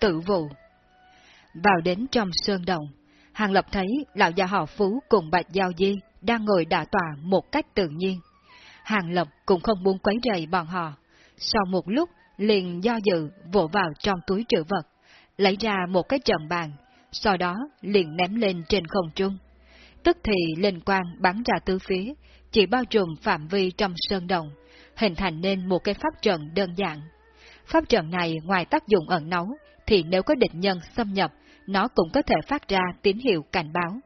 tử vụ. Vào đến trong sơn động, Hàng Lập thấy lão già họ Phú cùng Bạch Giao Di đang ngồi đả tòa một cách tự nhiên. Hàng Lập cũng không muốn quấy rầy bọn họ. Sau một lúc, liền do dự vỗ vào trong túi trữ vật, lấy ra một cái trận bàn, sau đó liền ném lên trên không trung. Tức thì linh quang bắn ra tứ phía, chỉ bao trùm phạm vi trong sơn đồng, hình thành nên một cái pháp trận đơn giản. Pháp trận này ngoài tác dụng ẩn nấu thì nếu có địch nhân xâm nhập, nó cũng có thể phát ra tín hiệu cảnh báo.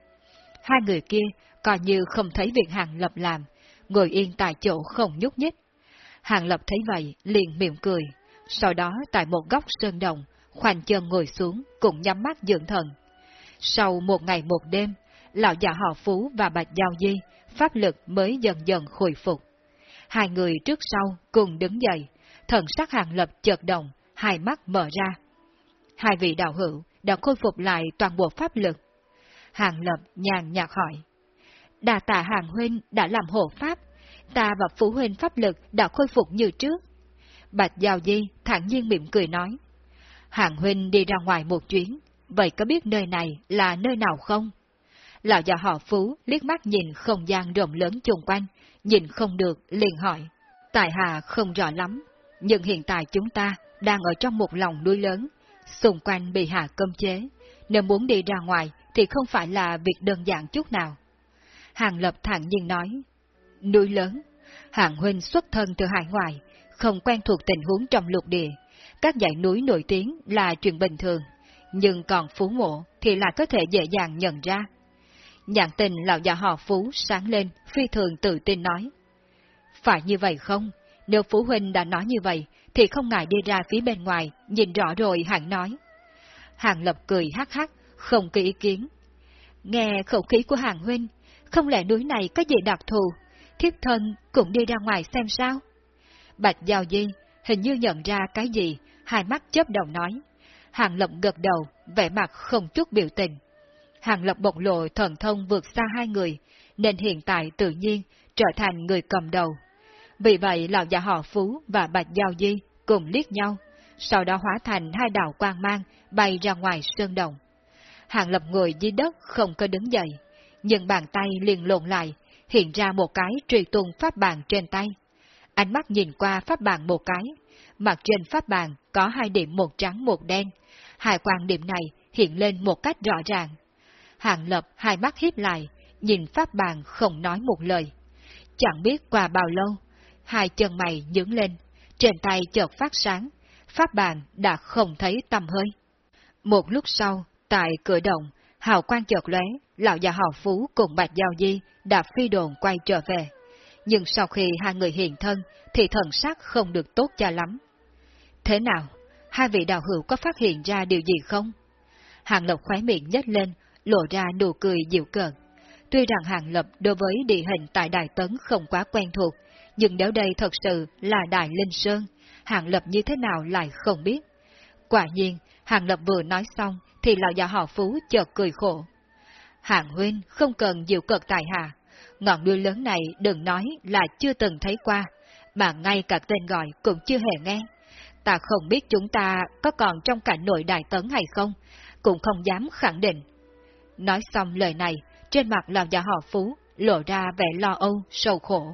Hai người kia coi như không thấy việc Hàng Lập làm, ngồi yên tại chỗ không nhúc nhích. Hàng Lập thấy vậy, liền mỉm cười, sau đó tại một góc sơn đồng, khoanh chân ngồi xuống, cùng nhắm mắt dưỡng thần. Sau một ngày một đêm, lão già họ Phú và Bạch Giao Di, pháp lực mới dần dần khôi phục. Hai người trước sau cùng đứng dậy, thần sắc hàng lập chợt động, hai mắt mở ra. Hai vị đạo hữu đã khôi phục lại toàn bộ pháp lực. Hàng lập nhàn nhạt hỏi. Đà tạ hàng huynh đã làm hộ pháp, ta và phú huynh pháp lực đã khôi phục như trước. Bạch Giao Di thẳng nhiên mỉm cười nói. Hàng huynh đi ra ngoài một chuyến, vậy có biết nơi này là nơi nào không? Lão già họ Phú liếc mắt nhìn không gian rộng lớn chung quanh, nhìn không được, liền hỏi. Tại hạ không rõ lắm, nhưng hiện tại chúng ta đang ở trong một lòng núi lớn, xung quanh bị hạ cơm chế, nếu muốn đi ra ngoài thì không phải là việc đơn giản chút nào. Hàng Lập thẳng nhiên nói, núi lớn, Hàng Huynh xuất thân từ hải ngoại, không quen thuộc tình huống trong lục địa, các dãy núi nổi tiếng là chuyện bình thường, nhưng còn phú mộ thì lại có thể dễ dàng nhận ra. Nhãn tình lão già họ phú sáng lên, phi thường tự tin nói. Phải như vậy không? Nếu Phú Huynh đã nói như vậy, thì không ngại đi ra phía bên ngoài, nhìn rõ rồi hẳn nói. Hàng Lập cười hắc hắc, không có ý kiến. Nghe khẩu khí của Hàng Huynh, không lẽ núi này có gì đặc thù, thiếp thân cũng đi ra ngoài xem sao? Bạch Giao Di hình như nhận ra cái gì, hai mắt chớp đầu nói. Hàng Lập gật đầu, vẻ mặt không chút biểu tình. Hàng Lập bộc lộ thần thông vượt xa hai người, nên hiện tại tự nhiên trở thành người cầm đầu. Vì vậy lão già họ Phú và Bạch Giao Di cùng liếc nhau, sau đó hóa thành hai đạo quang mang bay ra ngoài sơn đồng. Hàng Lập ngồi dưới đất không có đứng dậy, nhưng bàn tay liền lộn lại, hiện ra một cái truy tung pháp bàn trên tay. Ánh mắt nhìn qua pháp bàn một cái, mặt trên pháp bàn có hai điểm một trắng một đen, hai quan điểm này hiện lên một cách rõ ràng. Hàng Lập hai mắt hiếp lại, nhìn pháp bàn không nói một lời. Chẳng biết qua bao lâu, hai chân mày nhướng lên, trên tay chợt phát sáng, pháp bàn đã không thấy tầm hơi. Một lúc sau, tại cửa động, hào quang chợt lóe, lão già họ Phú cùng Bạch Giao Di đã phi đồn quay trở về. Nhưng sau khi hai người hiện thân, thì thần sắc không được tốt cho lắm. Thế nào? Hai vị đạo hữu có phát hiện ra điều gì không? Hàng Lộc khóe miệng nhếch lên, lộ ra nụ cười dịu cợt. Tuy rằng Hàng Lập đối với địa hình tại Đài Tấn không quá quen thuộc, nhưng nếu đây thật sự là Đại Linh Sơn, Hàng Lập như thế nào lại không biết. Quả nhiên, Hàng Lập vừa nói xong, thì lão già họ Phú chợt cười khổ. Hàng Huynh không cần dịu cực tài hạ, ngọn núi lớn này đừng nói là chưa từng thấy qua, mà ngay cả tên gọi cũng chưa hề nghe. Ta không biết chúng ta có còn trong cảnh nội đại tấn hay không, cũng không dám khẳng định. Nói xong lời này, trên mặt lão già họ Phú lộ ra vẻ lo âu, sầu khổ.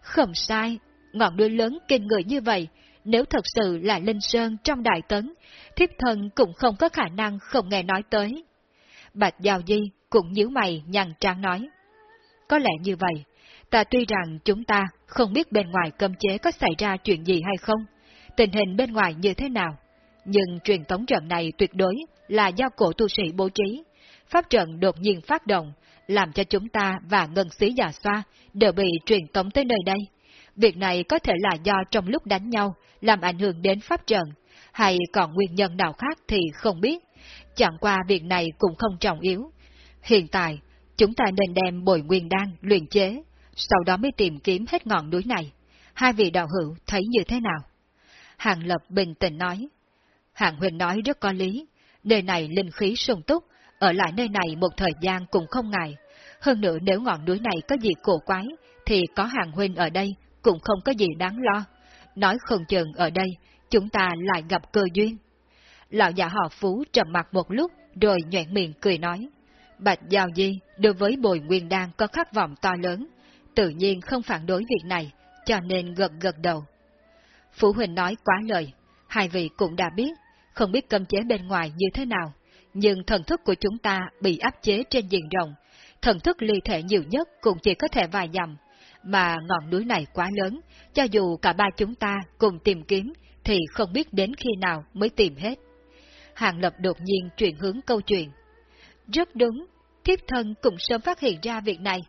Không sai, ngọn núi lớn kinh người như vậy, nếu thật sự là Linh Sơn trong Đại Tấn, thiếp thân cũng không có khả năng không nghe nói tới. Bạch Giao Di cũng nhíu mày nhằn trang nói. Có lẽ như vậy, ta tuy rằng chúng ta không biết bên ngoài cấm chế có xảy ra chuyện gì hay không, tình hình bên ngoài như thế nào, nhưng truyền tống trận này tuyệt đối là do cổ tu sĩ bố trí. Pháp trận đột nhiên phát động, làm cho chúng ta và ngân sĩ già xoa đều bị truyền tống tới nơi đây. Việc này có thể là do trong lúc đánh nhau làm ảnh hưởng đến pháp trận, hay còn nguyên nhân nào khác thì không biết. Chẳng qua việc này cũng không trọng yếu. Hiện tại, chúng ta nên đem bồi nguyên đan luyện chế, sau đó mới tìm kiếm hết ngọn núi này. Hai vị đạo hữu thấy như thế nào? Hàng Lập bình tĩnh nói. Hàng Huyền nói rất có lý, nơi này linh khí sung túc, ở lại nơi này một thời gian cũng không ngại. Hơn nữa nếu ngọn núi này có gì cổ quái, thì có hàng huynh ở đây cũng không có gì đáng lo. Nói không chừng ở đây, chúng ta lại gặp cơ duyên. Lão già họ Phú trầm mặt một lúc rồi nhoẹn miệng cười nói. Bạch Giao Di đối với bồi nguyên đan có khát vọng to lớn, tự nhiên không phản đối việc này, cho nên gật gật đầu. Phú Huỳnh nói quá lời, hai vị cũng đã biết, không biết cấm chế bên ngoài như thế nào, nhưng thần thức của chúng ta bị áp chế trên diện rộng, thần thức ly thể nhiều nhất cũng chỉ có thể vài dặm, mà ngọn núi này quá lớn, cho dù cả ba chúng ta cùng tìm kiếm, thì không biết đến khi nào mới tìm hết. Hàng Lập đột nhiên chuyển hướng câu chuyện. Rất đúng, thiếp thân cũng sớm phát hiện ra việc này.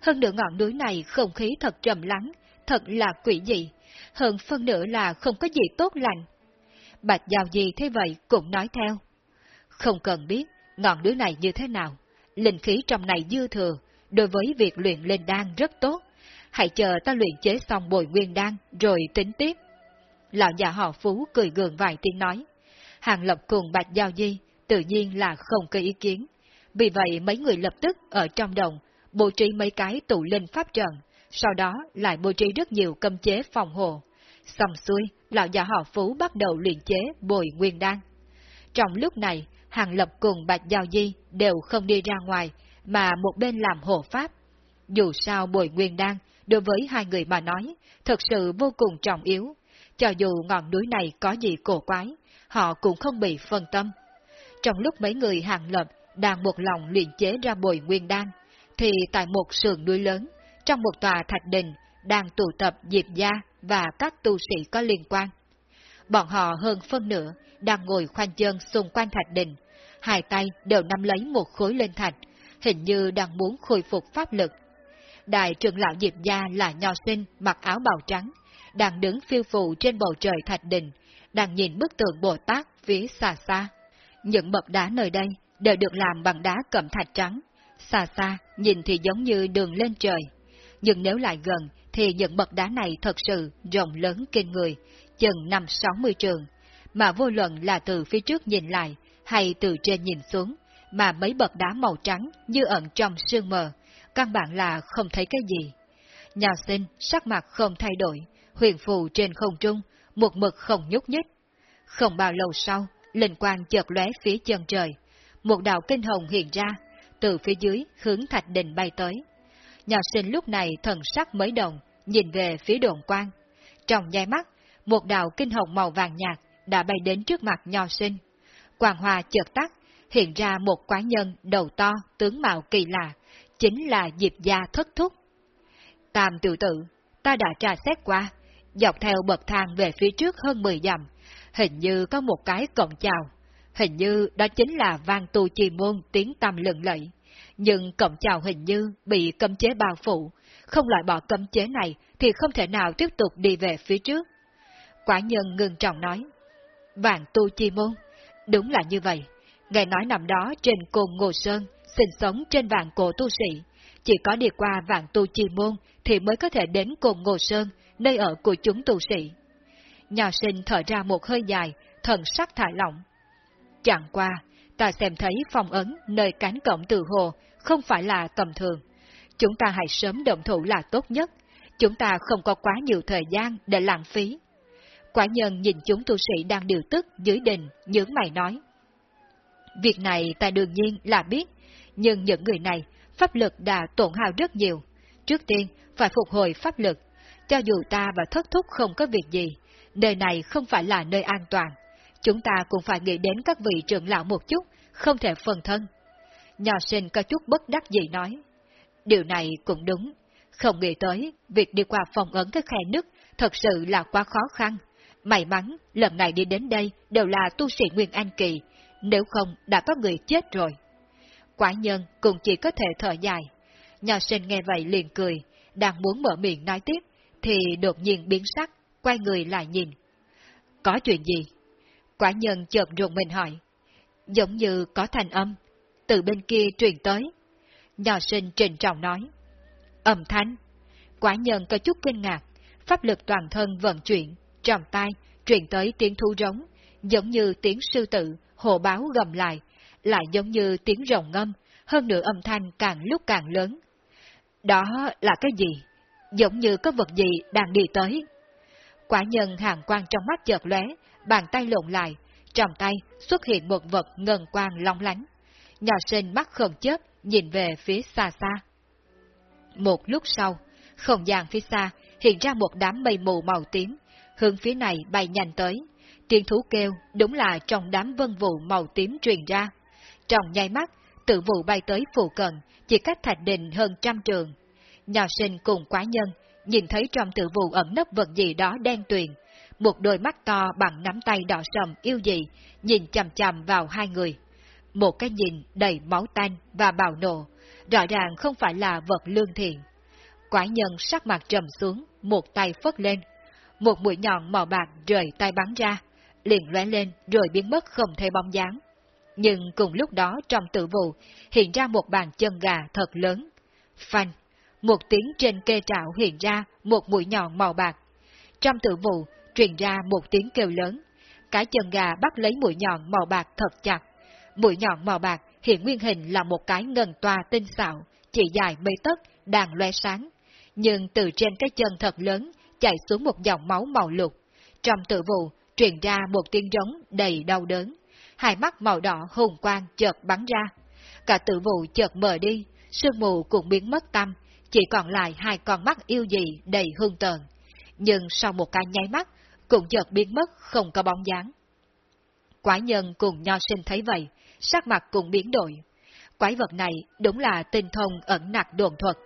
Hơn nữa ngọn núi này không khí thật trầm lắng, thật là quỷ dị. Hơn phân nữa là không có gì tốt lành. Bạch Giao gì thế vậy cũng nói theo. Không cần biết ngọn núi này như thế nào. Linh khí trong này dư thừa, đối với việc luyện lên đan rất tốt. Hãy chờ ta luyện chế xong bồi nguyên đan rồi tính tiếp. Lão già họ Phú cười gượng vài tiếng nói. Hàng Lập cùng Bạch Giao Di tự nhiên là không có ý kiến. Vì vậy mấy người lập tức ở trong đồng bố trí mấy cái tụ linh pháp trận, sau đó lại bố trí rất nhiều cấm chế phòng hộ. Xong xuôi, lão già họ Phú bắt đầu luyện chế bồi nguyên đan. Trong lúc này, Hàng Lập cùng Bạch Giao Di đều không đi ra ngoài, mà một bên làm hộ pháp. Dù sao bồi nguyên đan, đối với hai người mà nói, thật sự vô cùng trọng yếu. Cho dù ngọn núi này có gì cổ quái, họ cũng không bị phân tâm. Trong lúc mấy người Hàng Lập đang một lòng luyện chế ra bồi nguyên đan, thì tại một sườn núi lớn, trong một tòa thạch đình, đang tụ tập Diệp Gia và các tu sĩ có liên quan. Bọn họ hơn phân nửa, đang ngồi khoanh chân xung quanh thạch đình, hai tay đều nắm lấy một khối lên thạch, hình như đang muốn khôi phục pháp lực. Đại trưởng lão Diệp Gia là nho sinh mặc áo bào trắng, đang đứng phiêu phù trên bầu trời thạch đình, đang nhìn bức tượng Bồ Tát phía xa xa. Những bậc đá nơi đây đều được làm bằng đá cẩm thạch trắng, xa xa nhìn thì giống như đường lên trời. Nhưng nếu lại gần thì những bậc đá này thật sự rộng lớn kinh người, chừng năm sáu mươi trường, mà vô luận là từ phía trước nhìn lại hay từ trên nhìn xuống, mà mấy bậc đá màu trắng như ẩn trong sương mờ, căn bản là không thấy cái gì. Nhà sinh sắc mặt không thay đổi, huyền phù trên không trung, một mực không nhúc nhích. Không bao lâu sau, linh quang chợt lóe phía chân trời, một đạo kinh hồng hiện ra, từ phía dưới hướng thạch đình bay tới. Nhà sinh lúc này thần sắc mới đồng, nhìn về phía đồn quang. Trong nháy mắt, một đạo kinh hồng màu vàng nhạt đã bay đến trước mặt nho sinh. Quang hoa chợt tắt, hiện ra một quái nhân đầu to, tướng mạo kỳ lạ, chính là Diệp Gia thất thúc. Tam tiểu tử, ta đã tra xét qua, dọc theo bậc thang về phía trước hơn 10 dặm, hình như có một cái cổng chào. Hình như đó chính là vang tu chi môn tiếng tâm lừng lẫy. Nhưng cổng chào hình như bị cấm chế bao phủ, không loại bỏ cấm chế này thì không thể nào tiếp tục đi về phía trước. Quả nhân ngừng trọng nói, vạn tu chi môn, đúng là như vậy. Nghe nói nằm đó trên cồn Ngô Sơn, sinh sống trên vạn cổ tu sĩ, chỉ có đi qua vạn tu chi môn thì mới có thể đến cồn Ngô Sơn, nơi ở của chúng tu sĩ. Nhà sinh thở ra một hơi dài, thần sắc thả lỏng. Chẳng qua, ta xem thấy phong ấn nơi cánh cổng từ hồ không phải là tầm thường. Chúng ta hãy sớm động thủ là tốt nhất. Chúng ta không có quá nhiều thời gian để lãng phí. Quả nhân nhìn chúng tu sĩ đang điều tức dưới đình, nhướng mày nói. Việc này ta đương nhiên là biết, nhưng những người này, pháp lực đã tổn hao rất nhiều. Trước tiên, phải phục hồi pháp lực. Cho dù ta và thất thúc không có việc gì, nơi này không phải là nơi an toàn. Chúng ta cũng phải nghĩ đến các vị trưởng lão một chút, không thể phần thân. Nhà sinh có chút bất đắc dĩ nói. Điều này cũng đúng. Không nghĩ tới, việc đi qua phòng ấn cái khe nứt thật sự là quá khó khăn. May mắn, lần này đi đến đây đều là tu sĩ Nguyên An Kỳ, nếu không đã có người chết rồi. Quả nhân cũng chỉ có thể thở dài. Nhỏ sinh nghe vậy liền cười, đang muốn mở miệng nói tiếp, thì đột nhiên biến sắc, quay người lại nhìn. Có chuyện gì? Quả nhân chợt rụng mình hỏi. Giống như có thành âm, từ bên kia truyền tới. Nhỏ sinh trình trọng nói. Âm thanh. Quả nhân có chút kinh ngạc, pháp lực toàn thân vận chuyển, trong tai, truyền tới tiếng thu rống, giống như tiếng sư tử, hồ báo gầm lại, lại giống như tiếng rồng ngâm, hơn nữa âm thanh càng lúc càng lớn. Đó là cái gì? Giống như có vật gì đang đi tới. Quả nhân hàng quang trong mắt chợt lóe, bàn tay lộn lại, trong tay xuất hiện một vật ngân quang long lánh. Nhỏ sinh mắt không chớp, nhìn về phía xa xa. Một lúc sau, không gian phía xa hiện ra một đám mây mù màu tím, hướng phía này bay nhanh tới. Tiếng thú kêu đúng là trong đám vân vụ màu tím truyền ra. Trong nháy mắt, tự vụ bay tới phụ cận, chỉ cách thạch đình hơn trăm trường. Nhà sinh cùng quá nhân, nhìn thấy trong tự vụ ẩn nấp vật gì đó đen tuyền, một đôi mắt to bằng nắm tay đỏ sầm yêu dị, nhìn chằm chằm vào hai người. Một cái nhìn đầy máu tanh và bạo nộ, rõ ràng không phải là vật lương thiện. Quái nhân sắc mặt trầm xuống, một tay phất lên. Một mũi nhọn màu bạc rời tay bắn ra, liền lóe lên rồi biến mất không thấy bóng dáng. Nhưng cùng lúc đó trong tử vụ hiện ra một bàn chân gà thật lớn. Phanh, một tiếng trên kê trạo hiện ra một mũi nhọn màu bạc. Trong tử vụ truyền ra một tiếng kêu lớn. Cái chân gà bắt lấy mũi nhọn màu bạc thật chặt. Mũi nhọn màu bạc hiện nguyên hình là một cái ngân toa tinh xạo, chỉ dài mấy tấc, đang loe sáng. Nhưng từ trên cái chân thật lớn chảy xuống một dòng máu màu lục. Trong tự vụ truyền ra một tiếng rống đầy đau đớn. Hai mắt màu đỏ hùng quang chợt bắn ra. Cả tự vụ chợt mờ đi, sương mù cũng biến mất tâm, chỉ còn lại hai con mắt yêu dị đầy hương tợn. Nhưng sau một cái nháy mắt, cũng chợt biến mất không có bóng dáng. Quái nhân cùng nho sinh thấy vậy, sắc mặt cũng biến đổi. Quái vật này đúng là tinh thông ẩn nặc đồn thuật.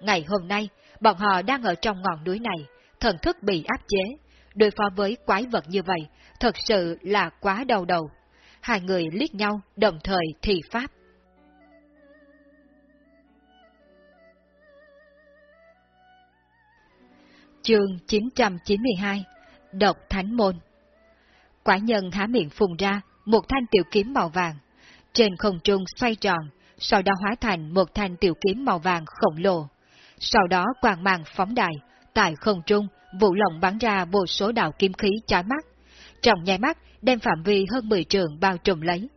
Ngày hôm nay, bọn họ đang ở trong ngọn núi này, thần thức bị áp chế. Đối phó với quái vật như vậy, thật sự là quá đau đầu. Hai người liếc nhau, đồng thời thì pháp. Chương 992 Độc Thánh Môn Quả nhân há miệng phùng ra một thanh tiểu kiếm màu vàng. Trên không trung xoay tròn, sau đó hóa thành một thanh tiểu kiếm màu vàng khổng lồ. Sau đó quang mang phóng đại, tại không trung, vụ lộng bắn ra vô số đạo kim khí chói mắt. Trong nháy mắt, đem phạm vi hơn 10 trường bao trùm lấy.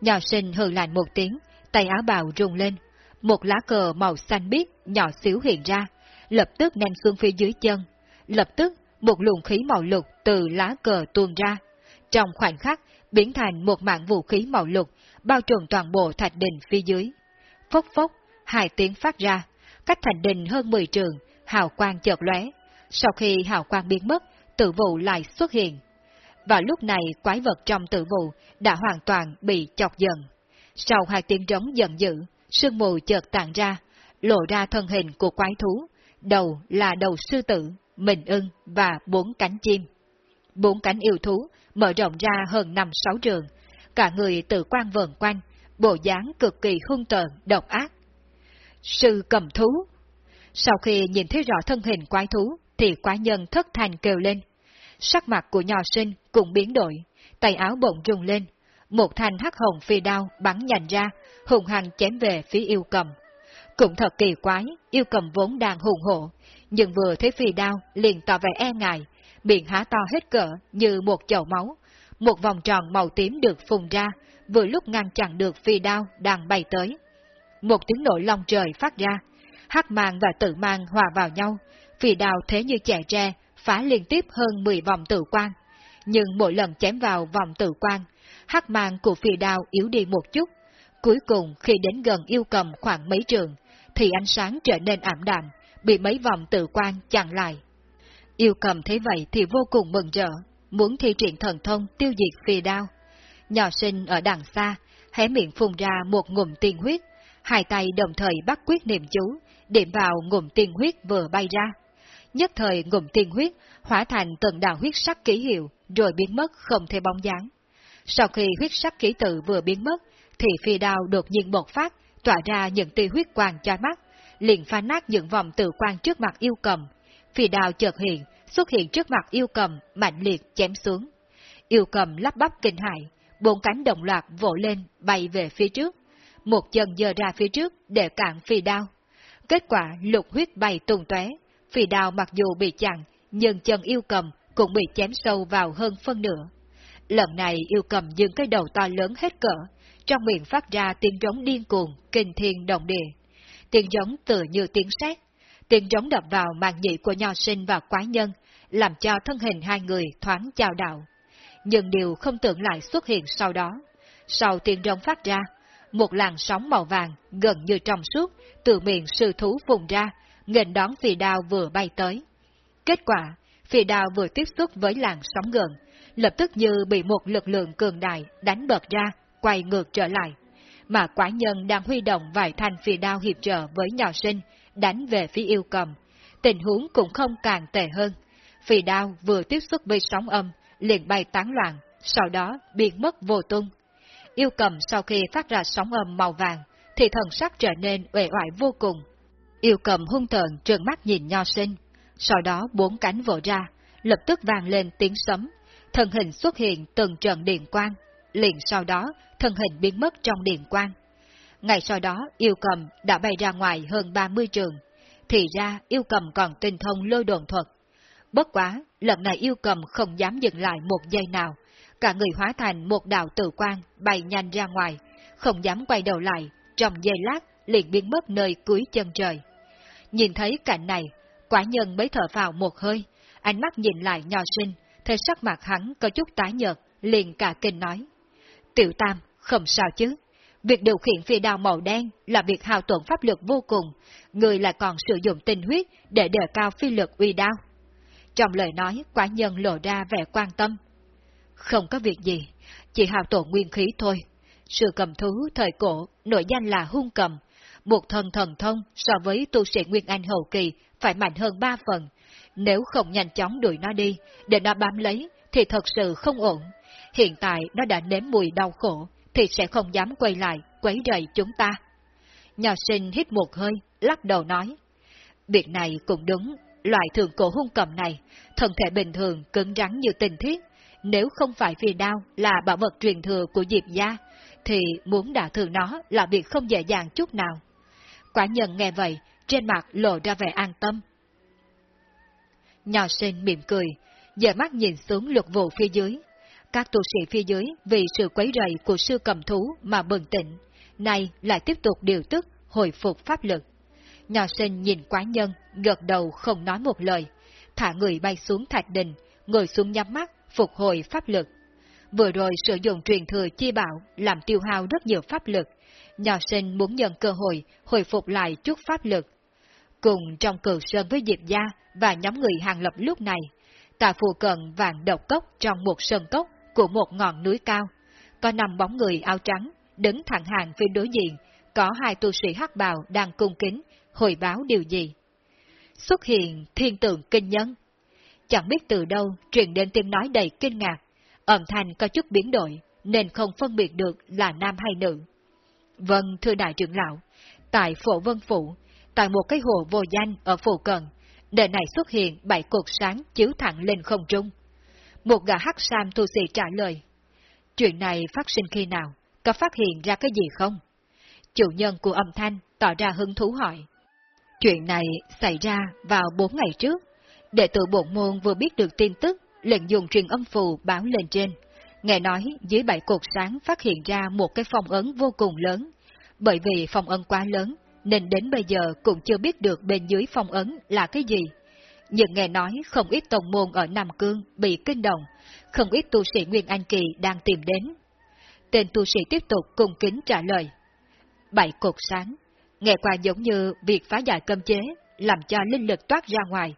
Nhỏ sinh hừ lạnh một tiếng, tay áo bào rung lên. Một lá cờ màu xanh biếc nhỏ xíu hiện ra, lập tức ném xuống phía dưới chân. Lập tức, một luồng khí màu lục từ lá cờ tuôn ra. Trong khoảnh khắc, biến thành một mạng vũ khí màu lục, bao trùm toàn bộ thạch đình phía dưới. Phốc phốc, hai tiếng phát ra, cách thành đình hơn 10 trường, hào quang chợt lóe. Sau khi hào quang biến mất, tử vụ lại xuất hiện. Vào lúc này, quái vật trong tử vụ đã hoàn toàn bị chọc giận. Sau hai tiếng trống giận dữ, sương mù chợt tàn ra, lộ ra thân hình của quái thú. Đầu là đầu sư tử, mình ưng và bốn cánh chim. Bốn cánh yêu thú mở rộng ra hơn năm sáu trường, cả người tự quan vờn quanh, bộ dáng cực kỳ hung tợn, độc ác. Sư cầm thú sau khi nhìn thấy rõ thân hình quái thú, thì quái nhân thất thành kêu lên. Sắc mặt của nhỏ sinh cũng biến đổi, tay áo bỗng rung lên, một thanh hắc hồng phi đao bắn nhành ra, hùng hăng chém về phía yêu cầm. Cũng thật kỳ quái, yêu cầm vốn đang hùng hộ, nhưng vừa thấy phi đao liền tỏ vẻ e ngại, miệng há to hết cỡ như một chậu máu. Một vòng tròn màu tím được phùng ra, vừa lúc ngăn chặn được phi đao đang bay tới. Một tiếng nổ long trời phát ra, hắc mang và tự mang hòa vào nhau, vì đao thế như chẻ tre, phá liên tiếp hơn 10 vòng tử quan. Nhưng mỗi lần chém vào vòng tử quan, hắc mang của phi đao yếu đi một chút. Cuối cùng khi đến gần yêu cầm khoảng mấy trường, thì ánh sáng trở nên ảm đạm, bị mấy vòng tử quan chặn lại. Yêu cầm thấy vậy thì vô cùng mừng rỡ, muốn thi triển thần thông tiêu diệt phi đao. Nhỏ sinh ở đằng xa, hé miệng phun ra một ngụm tiên huyết, hai tay đồng thời bắt quyết niệm chú, điểm vào ngụm tiên huyết vừa bay ra. Nhất thời ngụm tiên huyết hóa thành từng đạo huyết sắc ký hiệu, rồi biến mất không thể bóng dáng. Sau khi huyết sắc ký tự vừa biến mất, thì phi đao đột nhiên bộc phát, tỏa ra những tia huyết quang chói mắt, liền phá nát những vòng tự quan trước mặt yêu cầm. Phi đao chợt hiện, xuất hiện trước mặt yêu cầm, mạnh liệt chém xuống. Yêu cầm lắp bắp kinh hại, bốn cánh đồng loạt vỗ lên, bay về phía trước. Một chân dơ ra phía trước để cản phi đao. Kết quả lục huyết bay tung tóe, phi đao mặc dù bị chặn, nhưng chân yêu cầm cũng bị chém sâu vào hơn phân nửa. Lần này yêu cầm dừng cái đầu to lớn hết cỡ, trong miệng phát ra tiếng giống điên cuồng, kinh thiên động địa tiếng giống tự như tiếng sét. Tiếng giống đập vào màn nhị của nho sinh và quái nhân, làm cho thân hình hai người thoáng chào đạo. nhưng điều không tưởng lại xuất hiện sau đó. Sau tiếng rống phát ra, một làn sóng màu vàng gần như trong suốt từ miệng sư thú phùng ra, nghênh đón phi đao vừa bay tới. Kết quả, phi đao vừa tiếp xúc với làn sóng gần, lập tức như bị một lực lượng cường đại đánh bật ra, quay ngược trở lại. Mà quả nhân đang huy động vài thanh phi đao hiệp trợ với nhỏ sinh, đánh về phía yêu cầm. Tình huống cũng không càng tệ hơn. Phi đao vừa tiếp xúc với sóng âm, liền bay tán loạn, sau đó biến mất vô tung. Yêu cầm sau khi phát ra sóng âm màu vàng, thì thần sắc trở nên uể oải vô cùng. Yêu cầm hung tợn trợn mắt nhìn nho sinh, sau đó bốn cánh vỗ ra, lập tức vang lên tiếng sấm, thân hình xuất hiện từng trận điện quang, liền sau đó thân hình biến mất trong điện quang. Ngày sau đó yêu cầm đã bay ra ngoài hơn 30 trường, thì ra yêu cầm còn tinh thông lôi đồn thuật. Bất quá, lần này yêu cầm không dám dừng lại một giây nào, cả người hóa thành một đạo tử quang bay nhanh ra ngoài, không dám quay đầu lại, trong giây lát liền biến mất nơi cuối chân trời. Nhìn thấy cảnh này, quả nhân mới thở vào một hơi, ánh mắt nhìn lại nho sinh, thấy sắc mặt hắn có chút tái nhợt, liền cả kinh nói. Tiểu Tam, không sao chứ. Việc điều khiển phi đao màu đen là việc hao tổn pháp lực vô cùng, người lại còn sử dụng tinh huyết để đề cao phi lực uy đao. Trong lời nói, quả nhân lộ ra vẻ quan tâm. Không có việc gì, chỉ hao tổn nguyên khí thôi. Sự cầm thú thời cổ, nội danh là hung cầm, một thần thần thông so với tu sĩ Nguyên Anh hậu kỳ phải mạnh hơn ba phần. Nếu không nhanh chóng đuổi nó đi, để nó bám lấy, thì thật sự không ổn. Hiện tại nó đã nếm mùi đau khổ, thì sẽ không dám quay lại, quấy rầy chúng ta. Nhà sinh hít một hơi, lắc đầu nói. Việc này cũng đúng, loại thường cổ hung cầm này, thân thể bình thường cứng rắn như tình thiết. Nếu không phải vì đao là bảo vật truyền thừa của Diệp Gia, thì muốn đả thương nó là việc không dễ dàng chút nào. Quả nhân nghe vậy, trên mặt lộ ra vẻ an tâm. Nhỏ sinh mỉm cười, giờ mắt nhìn xuống luật vụ phía dưới. Các tu sĩ phía dưới vì sự quấy rầy của sư cầm thú mà bừng tỉnh, nay lại tiếp tục điều tức, hồi phục pháp lực. Nhỏ sinh nhìn quá nhân, gật đầu không nói một lời, thả người bay xuống thạch đình, ngồi xuống nhắm mắt, phục hồi pháp lực. Vừa rồi sử dụng truyền thừa chi bảo làm tiêu hao rất nhiều pháp lực, nhỏ sinh muốn nhận cơ hội hồi phục lại chút pháp lực. Cùng trong cử sơn với Diệp Gia và nhóm người hàng lập lúc này, tại phù cận vàng độc cốc trong một sơn cốc của một ngọn núi cao, có năm bóng người áo trắng, đứng thẳng hàng phía đối diện, có hai tu sĩ hắc bào đang cung kính, hồi báo điều gì. Xuất hiện thiên tượng kinh nhân. Chẳng biết từ đâu truyền đến tiếng nói đầy kinh ngạc, âm thanh có chút biến đổi, nên không phân biệt được là nam hay nữ. Vâng, thưa đại trưởng lão, tại phổ vân phủ, tại một cái hồ vô danh ở phủ cận, đời này xuất hiện bảy cột sáng chiếu thẳng lên không trung. Một gã hắc sam tu sĩ trả lời. Chuyện này phát sinh khi nào? Có phát hiện ra cái gì không? Chủ nhân của âm thanh tỏ ra hứng thú hỏi. Chuyện này xảy ra vào bốn ngày trước. Đệ tử bổn môn vừa biết được tin tức, lệnh dùng truyền âm phù báo lên trên. Nghe nói dưới bảy cột sáng phát hiện ra một cái phong ấn vô cùng lớn. Bởi vì phong ấn quá lớn, nên đến bây giờ cũng chưa biết được bên dưới phong ấn là cái gì. Nhưng nghe nói không ít tông môn ở Nam Cương bị kinh động, không ít tu sĩ Nguyên Anh Kỳ đang tìm đến. Tên tu sĩ tiếp tục cung kính trả lời. Bảy cột sáng, nghe qua giống như việc phá giải cơm chế, làm cho linh lực toát ra ngoài.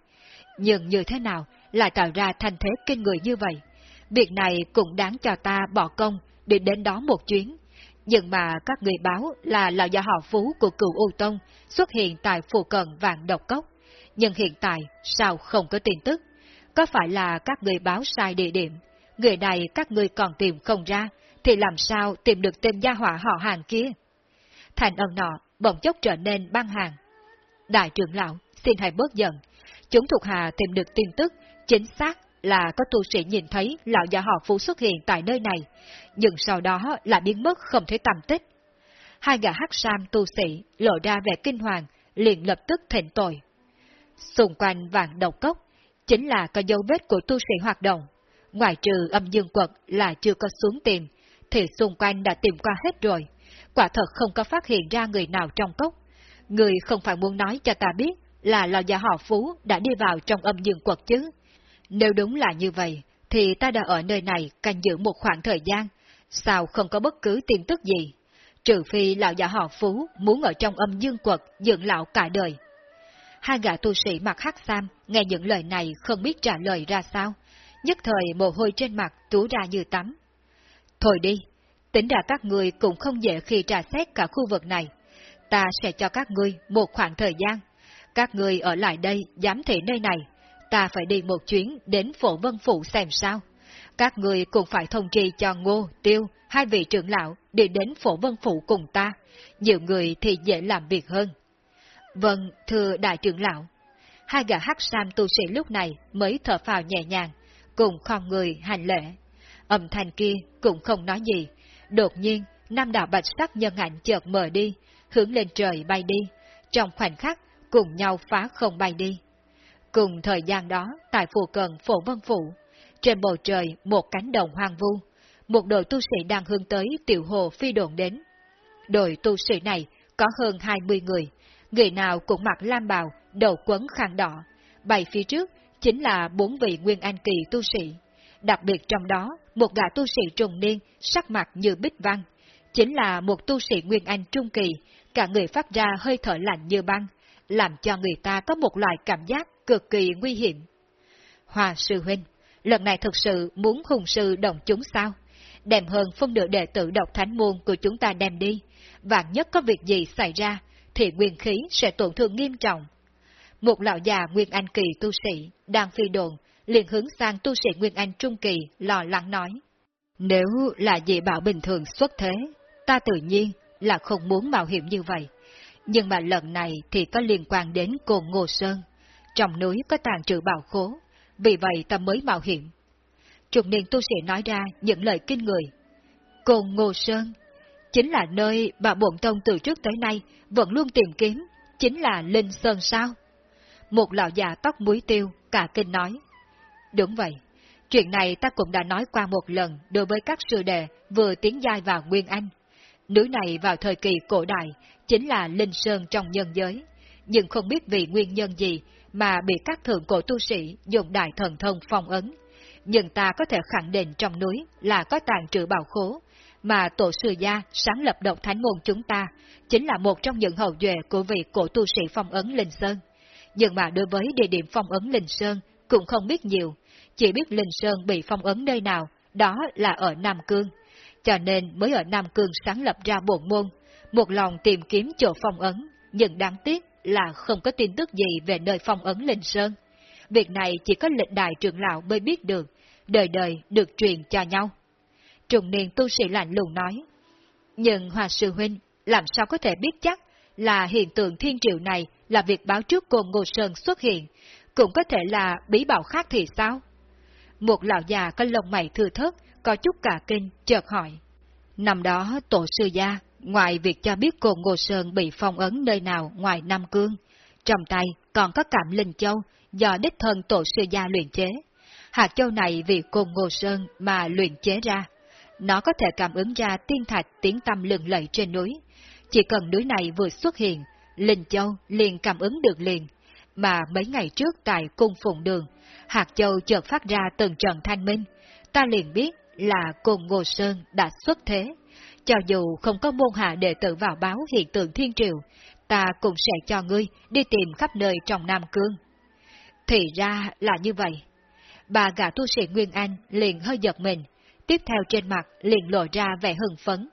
Nhưng như thế nào lại tạo ra thành thế kinh người như vậy? Việc này cũng đáng cho ta bỏ công để đến đó một chuyến. Nhưng mà các người báo là lão gia họ Phú của cựu U Tông xuất hiện tại phù cận vạn độc cốc. Nhưng hiện tại sao không có tin tức? Có phải là các người báo sai địa điểm? Người này các người còn tìm không ra, thì làm sao tìm được tên gia họa họ hàng kia? Thành ân nọ bỗng chốc trở nên băng hàng. Đại trưởng lão, xin hãy bớt giận. Chúng thuộc hạ tìm được tin tức, chính xác là có tu sĩ nhìn thấy lão gia họ Phú xuất hiện tại nơi này, nhưng sau đó lại biến mất không thấy tầm tích. Hai gã hắc sam tu sĩ lộ ra vẻ kinh hoàng, liền lập tức thỉnh tội. Xung quanh vạn độc cốc, chính là có dấu vết của tu sĩ hoạt động. Ngoài trừ âm dương quật là chưa có xuống tìm, thì xung quanh đã tìm qua hết rồi. Quả thật không có phát hiện ra người nào trong cốc. Người không phải muốn nói cho ta biết là lò già họ Phú đã đi vào trong âm dương quật chứ. Nếu đúng là như vậy, thì ta đã ở nơi này canh giữ một khoảng thời gian, sao không có bất cứ tin tức gì? Trừ phi lão già họ Phú muốn ở trong âm dương quật dưỡng lão cả đời. Hai gã tu sĩ mặc hắc sam nghe những lời này không biết trả lời ra sao, nhất thời mồ hôi trên mặt túa ra như tắm. Thôi đi, tính ra các ngươi cũng không dễ khi trà xét cả khu vực này. Ta sẽ cho các ngươi một khoảng thời gian. Các người ở lại đây giám thị nơi này. Ta phải đi một chuyến đến phổ vân phụ xem sao. Các người cũng phải thông trì cho ngô, tiêu, hai vị trưởng lão đi đến phổ vân phụ cùng ta. Nhiều người thì dễ làm việc hơn. Vâng, thưa đại trưởng lão. Hai gã hắc sam tu sĩ lúc này mới thở phào nhẹ nhàng, cùng khom người hành lễ. Âm thanh kia cũng không nói gì. Đột nhiên, năm đạo bạch sắc nhân ảnh chợt mở đi, hướng lên trời bay đi. Trong khoảnh khắc, cùng nhau phá không bay đi. Cùng thời gian đó, tại phù cận phổ vân phủ, trên bầu trời một cánh đồng hoang vu, một đội tu sĩ đang hướng tới tiểu hồ phi đồn đến. Đội tu sĩ này có hơn 20 người, người nào cũng mặc lam bào, đầu quấn khăn đỏ. Bày phía trước chính là bốn vị nguyên anh kỳ tu sĩ. Đặc biệt trong đó, một gã tu sĩ trùng niên, sắc mặt như bích văn. Chính là một tu sĩ nguyên anh trung kỳ, cả người phát ra hơi thở lạnh như băng, làm cho người ta có một loại cảm giác cực kỳ nguy hiểm. Hòa sư huynh, lần này thực sự muốn hùng sư đồng chúng sao? Đem hơn phân nửa đệ tử độc thánh môn của chúng ta đem đi, và nhất có việc gì xảy ra, thì nguyên khí sẽ tổn thương nghiêm trọng. Một lão già Nguyên Anh kỳ tu sĩ đang phi đồn, liền hướng sang tu sĩ Nguyên Anh trung kỳ lo lắng nói. Nếu là dị bảo bình thường xuất thế, ta tự nhiên là không muốn mạo hiểm như vậy. Nhưng mà lần này thì có liên quan đến cồn Ngô Sơn. Trong núi có tàn trữ bảo khố, vì vậy ta mới mạo hiểm. Trùng niên tu sĩ nói ra những lời kinh người. Cồn Ngô Sơn chính là nơi bà Bộn Tông từ trước tới nay vẫn luôn tìm kiếm, chính là Linh Sơn sao? Một lão già tóc muối tiêu, cả kinh nói. Đúng vậy, chuyện này ta cũng đã nói qua một lần đối với các sư đệ vừa tiến giai vào Nguyên Anh. Núi này vào thời kỳ cổ đại chính là Linh Sơn trong nhân giới, nhưng không biết vì nguyên nhân gì mà bị các thượng cổ tu sĩ dùng đại thần thông phong ấn. Nhưng ta có thể khẳng định trong núi là có tàn trữ bảo khố, mà tổ sư gia sáng lập độc thánh môn chúng ta chính là một trong những hậu duệ của vị cổ tu sĩ phong ấn Linh Sơn. Nhưng mà đối với địa điểm phong ấn Linh Sơn cũng không biết nhiều, chỉ biết Linh Sơn bị phong ấn nơi nào, đó là ở Nam Cương. Cho nên mới ở Nam Cương sáng lập ra bổn môn, một lòng tìm kiếm chỗ phong ấn, nhưng đáng tiếc là không có tin tức gì về nơi phong ấn Linh Sơn. Việc này chỉ có lịch đại trưởng lão mới biết được, đời đời được truyền cho nhau. Trùng niên tu sĩ lạnh lùng nói, nhưng Hòa Sư Huynh làm sao có thể biết chắc là hiện tượng thiên triệu này là việc báo trước cồn Ngô Sơn xuất hiện, cũng có thể là bí bảo khác thì sao? Một lão già có lông mày thừa thớt, có chút cả kinh, chợt hỏi. Năm đó tổ sư gia, ngoài việc cho biết cồn Ngô Sơn bị phong ấn nơi nào ngoài Nam Cương, trong tay còn có cảm linh châu do đích thân tổ sư gia luyện chế. Hạt châu này vì cồn Ngô Sơn mà luyện chế ra. Nó có thể cảm ứng ra tiên thạch tiếng tâm lừng lẫy trên núi. Chỉ cần núi này vừa xuất hiện, Linh Châu liền cảm ứng được liền, mà mấy ngày trước tại cung phụng đường, hạt châu chợt phát ra từng trận thanh minh, ta liền biết là cùng Ngô Sơn đã xuất thế. Cho dù không có môn hạ đệ tử vào báo hiện tượng thiên triều, ta cũng sẽ cho ngươi đi tìm khắp nơi trong Nam Cương. Thì ra là như vậy. Bà gã tu sĩ Nguyên Anh liền hơi giật mình, tiếp theo trên mặt liền lộ ra vẻ hưng phấn.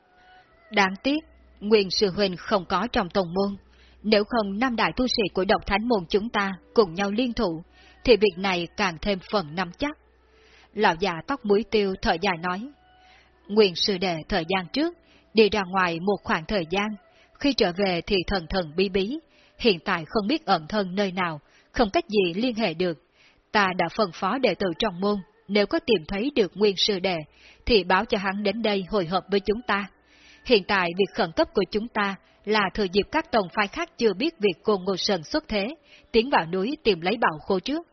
Đáng tiếc, Nguyên Sư Huynh không có trong tông môn, nếu không năm đại tu sĩ của độc thánh môn chúng ta cùng nhau liên thủ, thì việc này càng thêm phần nắm chắc. Lão già tóc mũi tiêu thở dài nói. Nguyên sư đệ thời gian trước, đi ra ngoài một khoảng thời gian, khi trở về thì thần thần bí bí, hiện tại không biết ẩn thân nơi nào, không cách gì liên hệ được. Ta đã phân phó đệ tử trong môn, nếu có tìm thấy được nguyên sư đệ, thì báo cho hắn đến đây hồi hợp với chúng ta. Hiện tại việc khẩn cấp của chúng ta là thừa dịp các tông phái khác chưa biết việc Côn Ngô Sơn xuất thế, tiến vào núi tìm lấy bảo khô trước.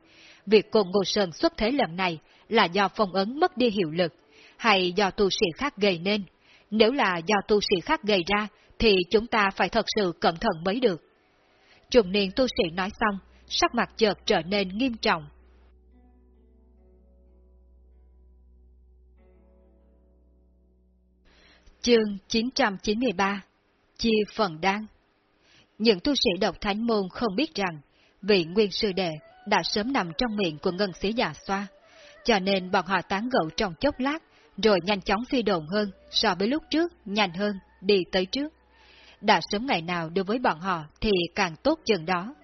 Việc Côn Ngô Sơn xuất thế lần này là do phong ấn mất đi hiệu lực, hay do tu sĩ khác gây nên. Nếu là do tu sĩ khác gây ra, thì chúng ta phải thật sự cẩn thận mới được. Trùng niên tu sĩ nói xong, sắc mặt chợt trở nên nghiêm trọng. Chương 993 Chia phần đan Những tu sĩ độc thánh môn không biết rằng, vị nguyên sư đệ đã sớm nằm trong miệng của ngân sĩ già xoa, cho nên bọn họ tán gẫu trong chốc lát rồi nhanh chóng phi đồn hơn so với lúc trước, nhanh hơn, đi tới trước. Đã sớm ngày nào đối với bọn họ thì càng tốt chừng đó.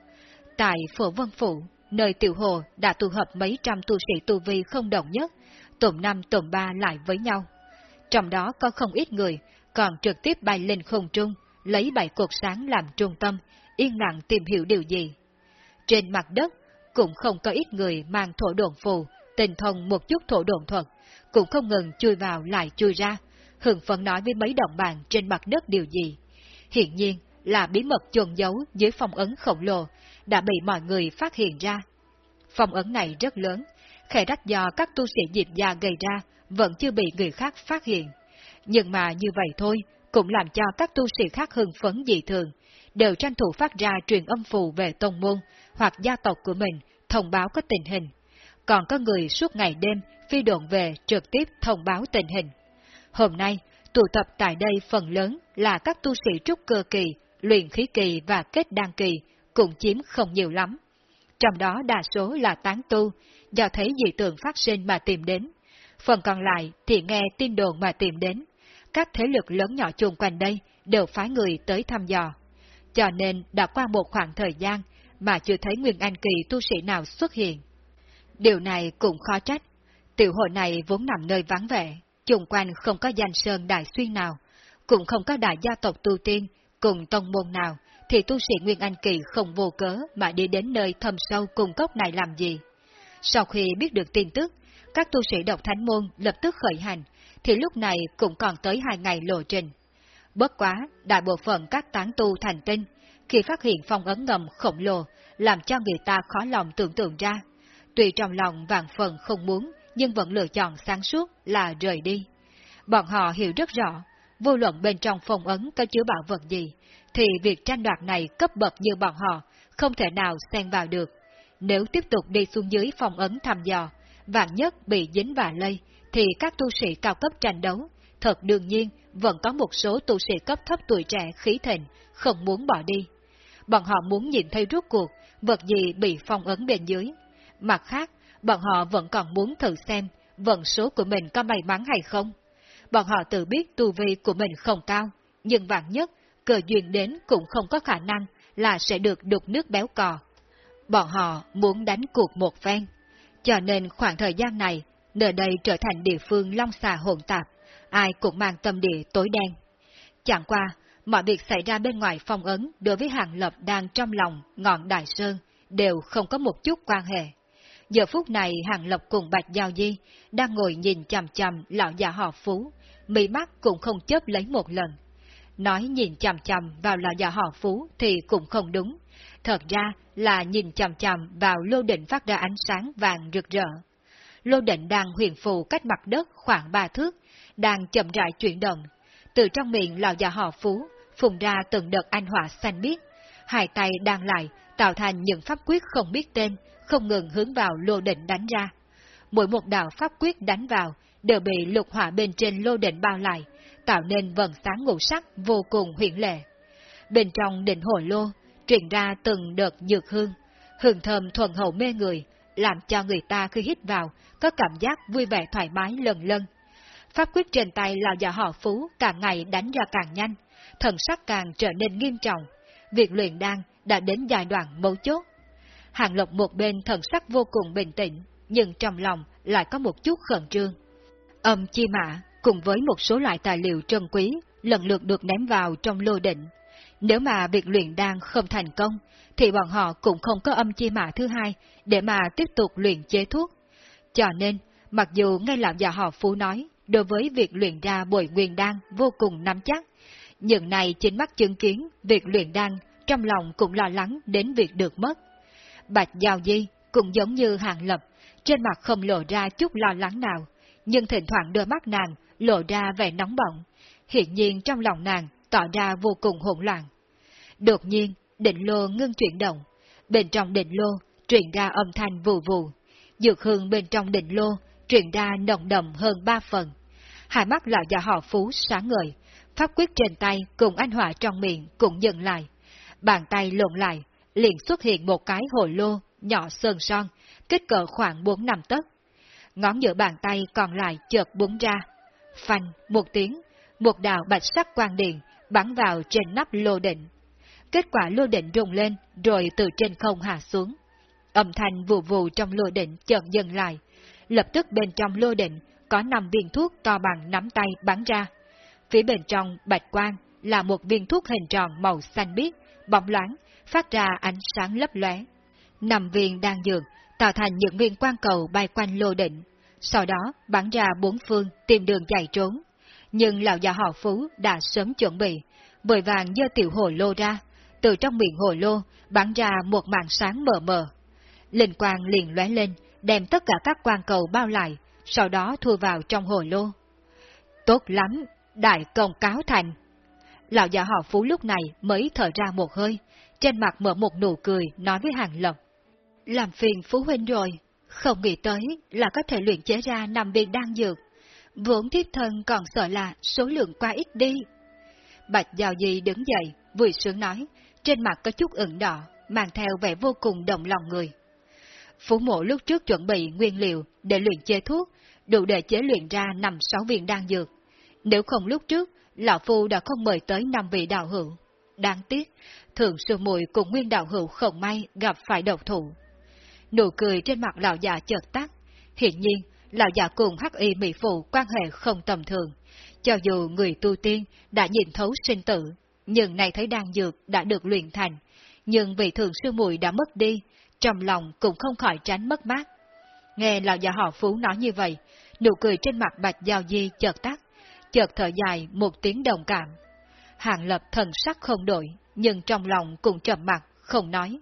Tại Phổ Vân Phủ, nơi tiểu hồ đã tụ hợp mấy trăm tu sĩ tu vi không đồng nhất, tụm năm tụm ba lại với nhau. Trong đó có không ít người còn trực tiếp bay lên không trung, lấy bảy cột sáng làm trung tâm, yên lặng tìm hiểu điều gì. Trên mặt đất cũng không có ít người mang thổ đồn phù, tình thông một chút thổ đồn thuật, cũng không ngừng chui vào lại chui ra, hừng phấn nói với mấy đồng bạn trên mặt đất điều gì. Hiện nhiên là bí mật chôn giấu dưới phong ấn khổng lồ, đã bị mọi người phát hiện ra. Phong ấn này rất lớn, khẽ rách do các tu sĩ diệp gia gây ra, vẫn chưa bị người khác phát hiện. Nhưng mà như vậy thôi, cũng làm cho các tu sĩ khác hưng phấn dị thường, đều tranh thủ phát ra truyền âm phù về tông môn hoặc gia tộc của mình, thông báo có tình hình. Còn có người suốt ngày đêm phi độn về trực tiếp thông báo tình hình. Hôm nay, tụ tập tại đây phần lớn là các tu sĩ trúc cơ kỳ, luyện khí kỳ và kết đan kỳ, cũng chiếm không nhiều lắm. Trong đó đa số là tán tu, do thấy dị tượng phát sinh mà tìm đến. Phần còn lại thì nghe tin đồn mà tìm đến. Các thế lực lớn nhỏ chung quanh đây đều phái người tới thăm dò. Cho nên đã qua một khoảng thời gian mà chưa thấy Nguyên Anh Kỳ tu sĩ nào xuất hiện. Điều này cũng khó trách. Tiểu hội này vốn nằm nơi vắng vẻ, chung quanh không có danh sơn đại xuyên nào, cũng không có đại gia tộc tu tiên, cùng tông môn nào, thì tu sĩ Nguyên Anh Kỳ không vô cớ mà đi đến nơi thâm sâu cùng cốc này làm gì. Sau khi biết được tin tức, các tu sĩ độc thánh môn lập tức khởi hành, thì lúc này cũng còn tới hai ngày lộ trình. Bất quá, đại bộ phận các tán tu thành tinh, khi phát hiện phong ấn ngầm khổng lồ, làm cho người ta khó lòng tưởng tượng ra. Tuy trong lòng vạn phần không muốn, nhưng vẫn lựa chọn sáng suốt là rời đi. Bọn họ hiểu rất rõ, vô luận bên trong phong ấn có chứa bảo vật gì, thì việc tranh đoạt này cấp bậc như bọn họ không thể nào xen vào được. Nếu tiếp tục đi xuống dưới phong ấn thăm dò, vạn nhất bị dính và lây, thì các tu sĩ cao cấp tranh đấu, thật đương nhiên vẫn có một số tu sĩ cấp thấp tuổi trẻ khí thịnh, không muốn bỏ đi. Bọn họ muốn nhìn thấy rốt cuộc vật gì bị phong ấn bên dưới. Mặt khác, bọn họ vẫn còn muốn thử xem vận số của mình có may mắn hay không. Bọn họ tự biết tu vi của mình không cao, nhưng vạn nhất, cờ duyên đến cũng không có khả năng là sẽ được đục nước béo cò. Bọn họ muốn đánh cuộc một phen, cho nên khoảng thời gian này, nơi đây trở thành địa phương long xà hỗn tạp, ai cũng mang tâm địa tối đen. Chẳng qua, mọi việc xảy ra bên ngoài phong ấn đối với Hàng Lập đang trong lòng ngọn Đại Sơn đều không có một chút quan hệ. Giờ phút này Hàng lộc cùng Bạch Giao Di đang ngồi nhìn chằm chằm lão già họ Phú, mị mắt cũng không chớp lấy một lần. Nói nhìn chằm chằm vào lão già họ Phú thì cũng không đúng, thật ra là nhìn chằm chằm vào lô định phát ra ánh sáng vàng rực rỡ. Lô định đang huyền phù cách mặt đất khoảng ba thước, đang chậm rãi chuyển động. Từ trong miệng lão già họ Phú phùng ra từng đợt anh hỏa xanh biếc, hai tay đang lại tạo thành những pháp quyết không biết tên, không ngừng hướng vào lô định đánh ra. Mỗi một đạo pháp quyết đánh vào đều bị lục hỏa bên trên lô định bao lại, tạo nên vần sáng ngũ sắc vô cùng huyển lệ. Bên trong định hồ lô, truyền ra từng đợt dược hương, hương thơm thuần hậu mê người, làm cho người ta khi hít vào có cảm giác vui vẻ thoải mái lần lần. Pháp quyết trên tay lão già họ Phú càng ngày đánh ra càng nhanh, thần sắc càng trở nên nghiêm trọng. Việc luyện đan đã đến giai đoạn mấu chốt. Hàng Lộc một bên thần sắc vô cùng bình tĩnh, nhưng trong lòng lại có một chút khẩn trương. Âm chi mã cùng với một số loại tài liệu trân quý lần lượt được ném vào trong lô định. Nếu mà việc luyện đan không thành công, thì bọn họ cũng không có âm chi mã thứ hai để mà tiếp tục luyện chế thuốc. Cho nên, mặc dù ngay lão già họ Phú nói, đối với việc luyện ra bồi nguyên đan vô cùng nắm chắc, nhưng này chính mắt chứng kiến việc luyện đan, trong lòng cũng lo lắng đến việc được mất. Bạch Giao Di cũng giống như hàng lập, trên mặt không lộ ra chút lo lắng nào, nhưng thỉnh thoảng đôi mắt nàng lộ ra vẻ nóng bỏng, hiện nhiên trong lòng nàng tỏ ra vô cùng hỗn loạn. Đột nhiên, định lô ngưng chuyển động, bên trong định lô truyền ra âm thanh vù vù, dược hương bên trong định lô truyền ra nồng đậm hơn ba phần. Hai mắt lão già họ phú sáng ngời, pháp quyết trên tay cùng anh hỏa trong miệng cũng dừng lại. Bàn tay lộn lại, liền xuất hiện một cái hồ lô nhỏ sơn son, kích cỡ khoảng 4 năm tấc. Ngón giữa bàn tay còn lại chợt búng ra. Phanh, một tiếng, một đạo bạch sắc quang điện bắn vào trên nắp lô định. Kết quả lô định rung lên, rồi từ trên không hạ xuống. Âm thanh vù vù trong lô định chợt dừng lại. Lập tức bên trong lô định có năm viên thuốc to bằng nắm tay bắn ra. Phía bên trong bạch quang là một viên thuốc hình tròn màu xanh biếc, bóng loáng, phát ra ánh sáng lấp lóe. nằm viên đang dược, tạo thành những viên quang cầu bay quanh lô định, sau đó bắn ra bốn phương tìm đường chạy trốn. Nhưng lão già họ Phú đã sớm chuẩn bị, bởi vàng do tiểu hồ lô ra, từ trong miệng hồ lô bắn ra một màn sáng mờ mờ. Linh quang liền lóe lên, đem tất cả các quang cầu bao lại, sau đó thu vào trong hồ lô. Tốt lắm, đại công cáo thành. Lão già họ Phú lúc này mới thở ra một hơi, trên mặt mở một nụ cười nói với Hàng Lập. Làm phiền Phú Huynh rồi, không nghĩ tới là có thể luyện chế ra năm viên đan dược. Vốn thiếp thân còn sợ là số lượng quá ít đi. Bạch Giao Di đứng dậy, vui sướng nói, trên mặt có chút ửng đỏ, mang theo vẻ vô cùng động lòng người. Phú mộ lúc trước chuẩn bị nguyên liệu để luyện chế thuốc, đủ để chế luyện ra năm sáu viên đan dược. Nếu không lúc trước, Lão Phu đã không mời tới năm vị đạo hữu. Đáng tiếc, thường sư muội cùng nguyên đạo hữu không may gặp phải độc thủ. Nụ cười trên mặt lão già chợt tắt. Hiện nhiên, lão già cùng hắc y mỹ phụ quan hệ không tầm thường. Cho dù người tu tiên đã nhìn thấu sinh tử, nhưng nay thấy đan dược đã được luyện thành, nhưng vì thường sư muội đã mất đi, trong lòng cũng không khỏi tránh mất mát. Nghe lão già họ Phú nói như vậy, nụ cười trên mặt Bạch Giao Di chợt tắt, chợt thở dài một tiếng đồng cảm. Hàng lập thần sắc không đổi, nhưng trong lòng cũng trầm mặt, không nói.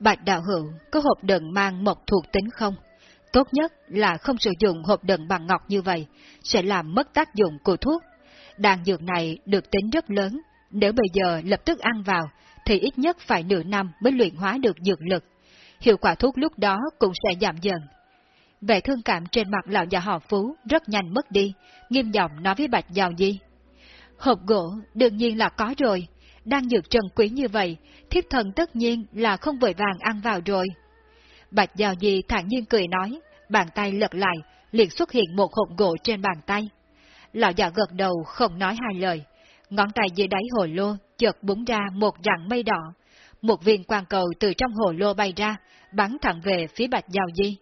Bạch đạo hữu, có hộp đựng mang một thuộc tính không? Tốt nhất là không sử dụng hộp đựng bằng ngọc như vậy, sẽ làm mất tác dụng của thuốc. Đàn dược này được tính rất lớn, nếu bây giờ lập tức ăn vào, thì ít nhất phải nửa năm mới luyện hóa được dược lực. Hiệu quả thuốc lúc đó cũng sẽ giảm dần. Vẻ thương cảm trên mặt lão già họ Phú rất nhanh mất đi, nghiêm giọng nói với Bạch Giao Di. Hộp gỗ đương nhiên là có rồi, đang dược trần quý như vậy, thiếp thần tất nhiên là không vội vàng ăn vào rồi. Bạch Giao Di thản nhiên cười nói, bàn tay lật lại, liền xuất hiện một hộp gỗ trên bàn tay. Lão già gật đầu không nói hai lời, ngón tay dưới đáy hồ lô chợt búng ra một rặng mây đỏ. Một viên quang cầu từ trong hồ lô bay ra, bắn thẳng về phía Bạch Giao Di.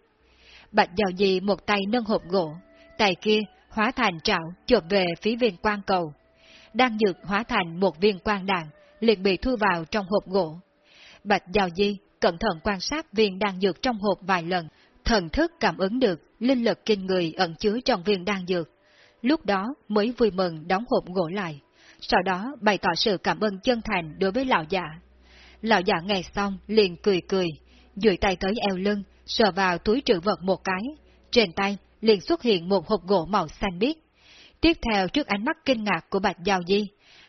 Bạch Giao Di một tay nâng hộp gỗ, tay kia hóa thành trạo chộp về phía viên quang cầu. Đang dược hóa thành một viên quang đạn, liền bị thu vào trong hộp gỗ. Bạch Giao Di cẩn thận quan sát viên đan dược trong hộp vài lần, thần thức cảm ứng được linh lực kinh người ẩn chứa trong viên đan dược. Lúc đó mới vui mừng đóng hộp gỗ lại, sau đó bày tỏ sự cảm ơn chân thành đối với lão già. Lão già nghe xong liền cười cười, duỗi tay tới eo lưng, sờ vào túi trữ vật một cái, trên tay liền xuất hiện một hộp gỗ màu xanh biếc. Tiếp theo trước ánh mắt kinh ngạc của Bạch Giao Di,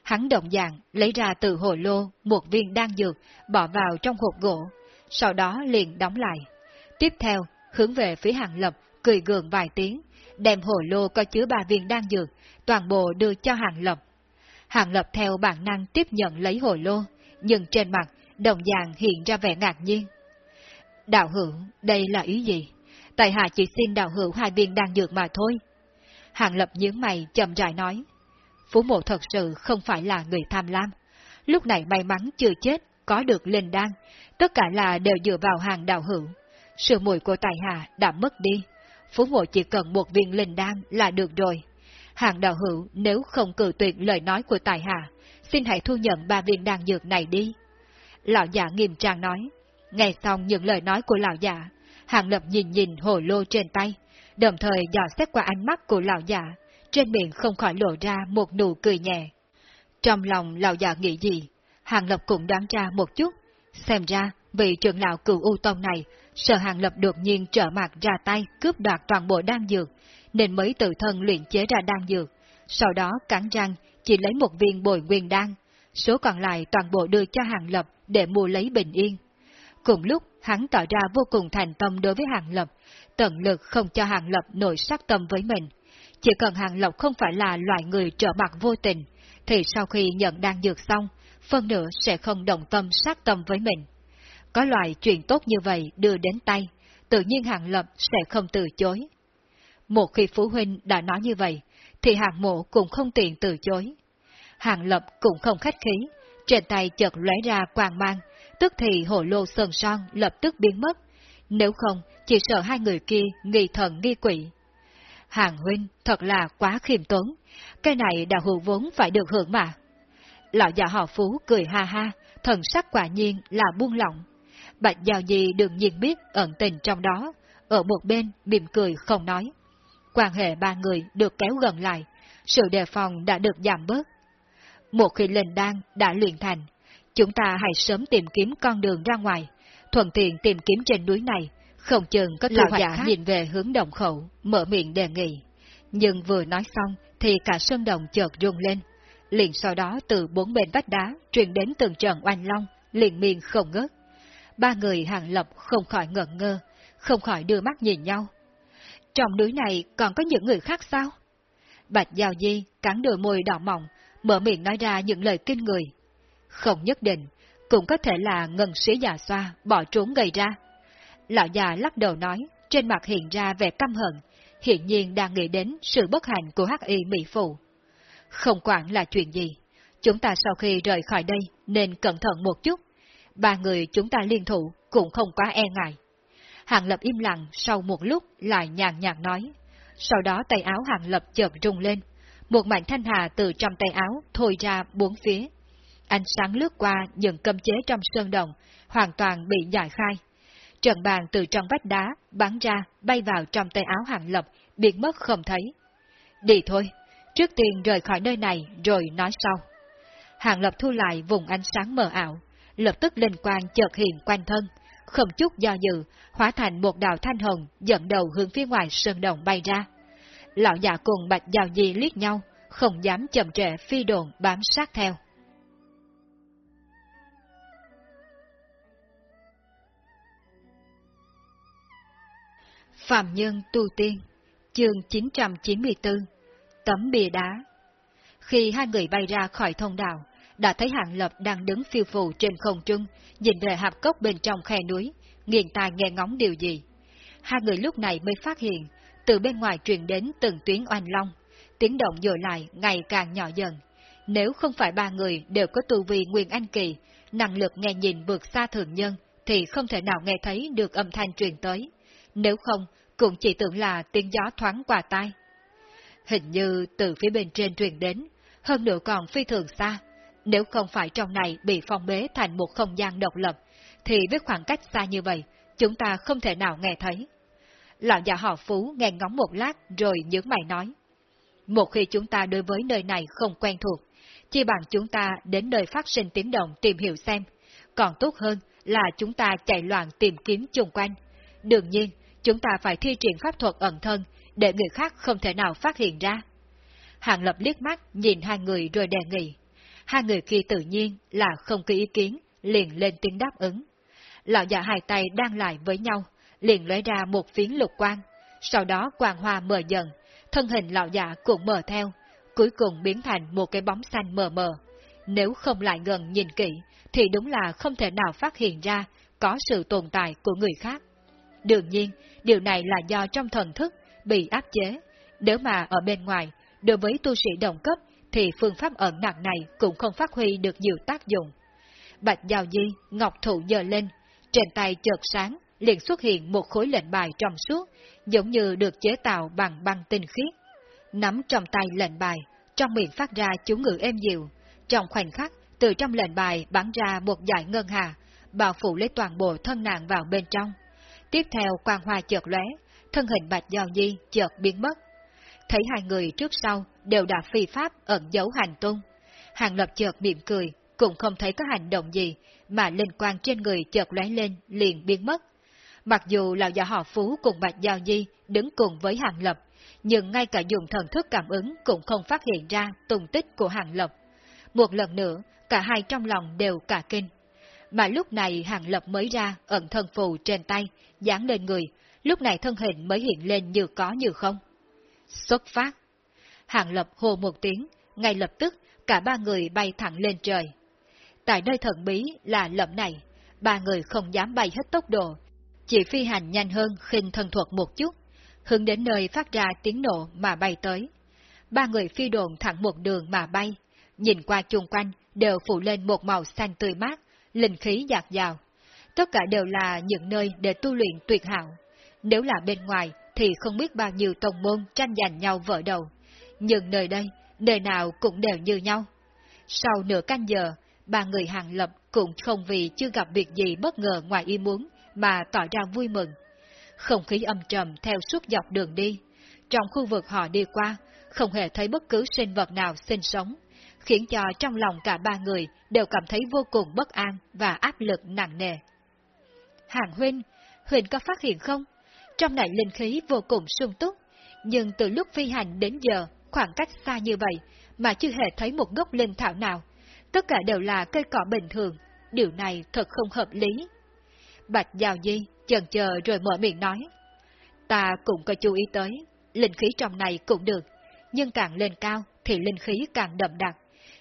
hắn động dạng lấy ra từ hồ lô một viên đan dược bỏ vào trong hộp gỗ, sau đó liền đóng lại. Tiếp theo, hướng về phía hàng lập, cười gượng vài tiếng, đem hồ lô có chứa ba viên đan dược, toàn bộ đưa cho hàng lập. Hàng lập theo bản năng tiếp nhận lấy hồ lô, nhưng trên mặt, đồng dạng hiện ra vẻ ngạc nhiên. Đạo hữu, đây là ý gì? Tại hạ chỉ xin đạo hữu hai viên đan dược mà thôi. Hàng lập nhướng mày chậm rãi nói. Phú mộ thật sự không phải là người tham lam. Lúc này may mắn chưa chết, có được linh đan, tất cả là đều dựa vào hàng đạo hữu. Sự mùi của tài hạ đã mất đi, Phú mộ chỉ cần một viên linh đan là được rồi. Hàng đạo hữu nếu không cử tuyệt lời nói của tài hạ, xin hãy thu nhận ba viên đan dược này đi. Lão giả nghiêm trang nói, nghe xong những lời nói của lão giả, hàng lập nhìn nhìn hồ lô trên tay, đồng thời dò xét qua ánh mắt của lão giả trên miệng không khỏi lộ ra một nụ cười nhẹ. Trong lòng lão già nghĩ gì, Hàng Lập cũng đoán ra một chút, xem ra vị trưởng lão cựu U Tông này sợ Hàng Lập đột nhiên trở mặt ra tay cướp đoạt toàn bộ đan dược, nên mới tự thân luyện chế ra đan dược, sau đó cắn răng chỉ lấy một viên bồi nguyên đan, số còn lại toàn bộ đưa cho Hàng Lập để mua lấy bình yên. Cùng lúc, hắn tỏ ra vô cùng thành tâm đối với Hàng Lập, tận lực không cho Hàng Lập nổi sát tâm với mình, chỉ cần Hàng Lộc không phải là loại người trở mặt vô tình, thì sau khi nhận đan dược xong, phân nửa sẽ không đồng tâm sát tâm với mình. Có loại chuyện tốt như vậy đưa đến tay, tự nhiên Hàng Lập sẽ không từ chối. Một khi phụ Huynh đã nói như vậy, thì Hàng Mộ cũng không tiện từ chối. Hàng Lập cũng không khách khí, trên tay chợt lóe ra quang mang, tức thì hồ lô sơn son lập tức biến mất, nếu không chỉ sợ hai người kia nghi thần nghi quỷ. Hàng huynh thật là quá khiêm tốn, cái này đã hữu vốn phải được hưởng mà. Lão già họ Phú cười ha ha, thần sắc quả nhiên là buông lỏng. Bạch Giao gì đương nhiên biết ẩn tình trong đó, ở một bên mỉm cười không nói. Quan hệ ba người được kéo gần lại, sự đề phòng đã được giảm bớt. Một khi lên đan đã luyện thành, chúng ta hãy sớm tìm kiếm con đường ra ngoài, thuận tiện tìm kiếm trên núi này, không chừng có thu hoạch khác. nhìn về hướng đồng khẩu, mở miệng đề nghị. Nhưng vừa nói xong thì cả sơn đồng chợt rung lên. Liền sau đó từ bốn bên vách đá truyền đến từng trận oanh long, liền miên không ngớt. Ba người hàng lập không khỏi ngẩn ngơ, không khỏi đưa mắt nhìn nhau. Trong núi này còn có những người khác sao? Bạch Giao Di cắn đôi môi đỏ mỏng, mở miệng nói ra những lời kinh người. Không nhất định, cũng có thể là ngân sĩ già xoa bỏ trốn gây ra. Lão già lắc đầu nói, trên mặt hiện ra vẻ căm hận, hiện nhiên đang nghĩ đến sự bất hạnh của hắc y mỹ phụ. Không quản là chuyện gì, chúng ta sau khi rời khỏi đây nên cẩn thận một chút. Ba người chúng ta liên thủ cũng không quá e ngại. Hàng Lập im lặng sau một lúc lại nhàn nhạt nói. Sau đó tay áo Hàng Lập chợt rung lên. Một mảnh thanh hà từ trong tay áo thôi ra bốn phía. Ánh sáng lướt qua những cấm chế trong sơn đồng, hoàn toàn bị giải khai. Trận bàn từ trong vách đá bắn ra bay vào trong tay áo Hàng Lập, biến mất không thấy. Đi thôi, trước tiên rời khỏi nơi này rồi nói sau. Hàng Lập thu lại vùng ánh sáng mờ ảo, lập tức linh quang chợt hiện quanh thân, không chút do dự, hóa thành một đạo thanh hồng dẫn đầu hướng phía ngoài sơn đồng bay ra. Lão già cùng bạch giao di liếc nhau, không dám chậm trễ phi đồn bám sát theo. Phạm Nhân Tu Tiên, chương 994, Tấm bìa đá. Khi hai người bay ra khỏi thông đạo, đã thấy Hạng Lập đang đứng phiêu phù trên không trung, nhìn về hạp cốc bên trong khe núi, nghiền tai nghe ngóng điều gì. Hai người lúc này mới phát hiện, từ bên ngoài truyền đến từng tuyến oanh long, tiếng động dội lại ngày càng nhỏ dần. Nếu không phải ba người đều có tu vi nguyên anh kỳ, năng lực nghe nhìn vượt xa thường nhân, thì không thể nào nghe thấy được âm thanh truyền tới. Nếu không, cũng chỉ tưởng là tiếng gió thoáng qua tai. Hình như từ phía bên trên truyền đến, hơn nữa còn phi thường xa. Nếu không phải trong này bị phong bế thành một không gian độc lập, thì với khoảng cách xa như vậy, chúng ta không thể nào nghe thấy. Lão già họ Phú nghe ngóng một lát rồi nhớ mày nói. Một khi chúng ta đối với nơi này không quen thuộc, chi bằng chúng ta đến nơi phát sinh tiếng động tìm hiểu xem, còn tốt hơn là chúng ta chạy loạn tìm kiếm chung quanh. Đương nhiên, chúng ta phải thi triển pháp thuật ẩn thân, để người khác không thể nào phát hiện ra. Hàng Lập liếc mắt nhìn hai người rồi đề nghị. Hai người kia tự nhiên là không có ý kiến, liền lên tiếng đáp ứng. Lão già hai tay đang lại với nhau, liền lấy ra một phiến lục quang, sau đó quang hoa mờ dần, thân hình lão già cũng mờ theo, cuối cùng biến thành một cái bóng xanh mờ mờ. Nếu không lại gần nhìn kỹ, thì đúng là không thể nào phát hiện ra có sự tồn tại của người khác. Đương nhiên, điều này là do trong thần thức bị áp chế. Nếu mà ở bên ngoài, đối với tu sĩ đồng cấp, thì phương pháp ẩn nặng này cũng không phát huy được nhiều tác dụng. Bạch Giao Di, ngọc thụ giơ lên, trên tay chợt sáng, liền xuất hiện một khối lệnh bài trong suốt, giống như được chế tạo bằng băng tinh khiết. Nắm trong tay lệnh bài, trong miệng phát ra chú ngữ êm dịu. Trong khoảnh khắc, từ trong lệnh bài bắn ra một dải ngân hà, bao phủ lấy toàn bộ thân nạn vào bên trong. Tiếp theo quang hoa chợt lóe, thân hình Bạch Giao nhi chợt biến mất. Thấy hai người trước sau đều đã phi pháp ẩn giấu hành tung. Hàng lập chợt mỉm cười, cũng không thấy có hành động gì, mà linh quang trên người chợt lóe lên liền biến mất. Mặc dù lão già họ Phú cùng Bạch Giao nhi đứng cùng với Hàng Lập, nhưng ngay cả dùng thần thức cảm ứng cũng không phát hiện ra tung tích của Hàng Lập. Một lần nữa, cả hai trong lòng đều cả kinh. Mà lúc này Hàng Lập mới ra ẩn thân phù trên tay, dán lên người, lúc này thân hình mới hiện lên như có như không. Xuất phát, Hàng Lập hô một tiếng, ngay lập tức cả ba người bay thẳng lên trời. Tại nơi thần bí là lẫm này, ba người không dám bay hết tốc độ, chỉ phi hành nhanh hơn khinh thân thuật một chút, hướng đến nơi phát ra tiếng nổ mà bay tới. Ba người phi đồn thẳng một đường mà bay, nhìn qua chung quanh đều phủ lên một màu xanh tươi mát, linh khí dạt dào. Tất cả đều là những nơi để tu luyện tuyệt hảo. Nếu là bên ngoài thì không biết bao nhiêu tông môn tranh giành nhau vỡ đầu. Nhưng nơi đây, nơi nào cũng đều như nhau. Sau nửa canh giờ, ba người hàng lập cũng không vì chưa gặp việc gì bất ngờ ngoài ý muốn mà tỏ ra vui mừng. Không khí âm trầm theo suốt dọc đường đi. Trong khu vực họ đi qua, không hề thấy bất cứ sinh vật nào sinh sống, khiến cho trong lòng cả ba người đều cảm thấy vô cùng bất an và áp lực nặng nề. Hàng huynh, huynh có phát hiện không? Trong này linh khí vô cùng sung túc, nhưng từ lúc phi hành đến giờ, khoảng cách xa như vậy, mà chưa hề thấy một gốc linh thảo nào. Tất cả đều là cây cỏ bình thường, điều này thật không hợp lý. Bạch Giao Di chần chờ rồi mở miệng nói. Ta cũng có chú ý tới, linh khí trong này cũng được, nhưng càng lên cao thì linh khí càng đậm đặc.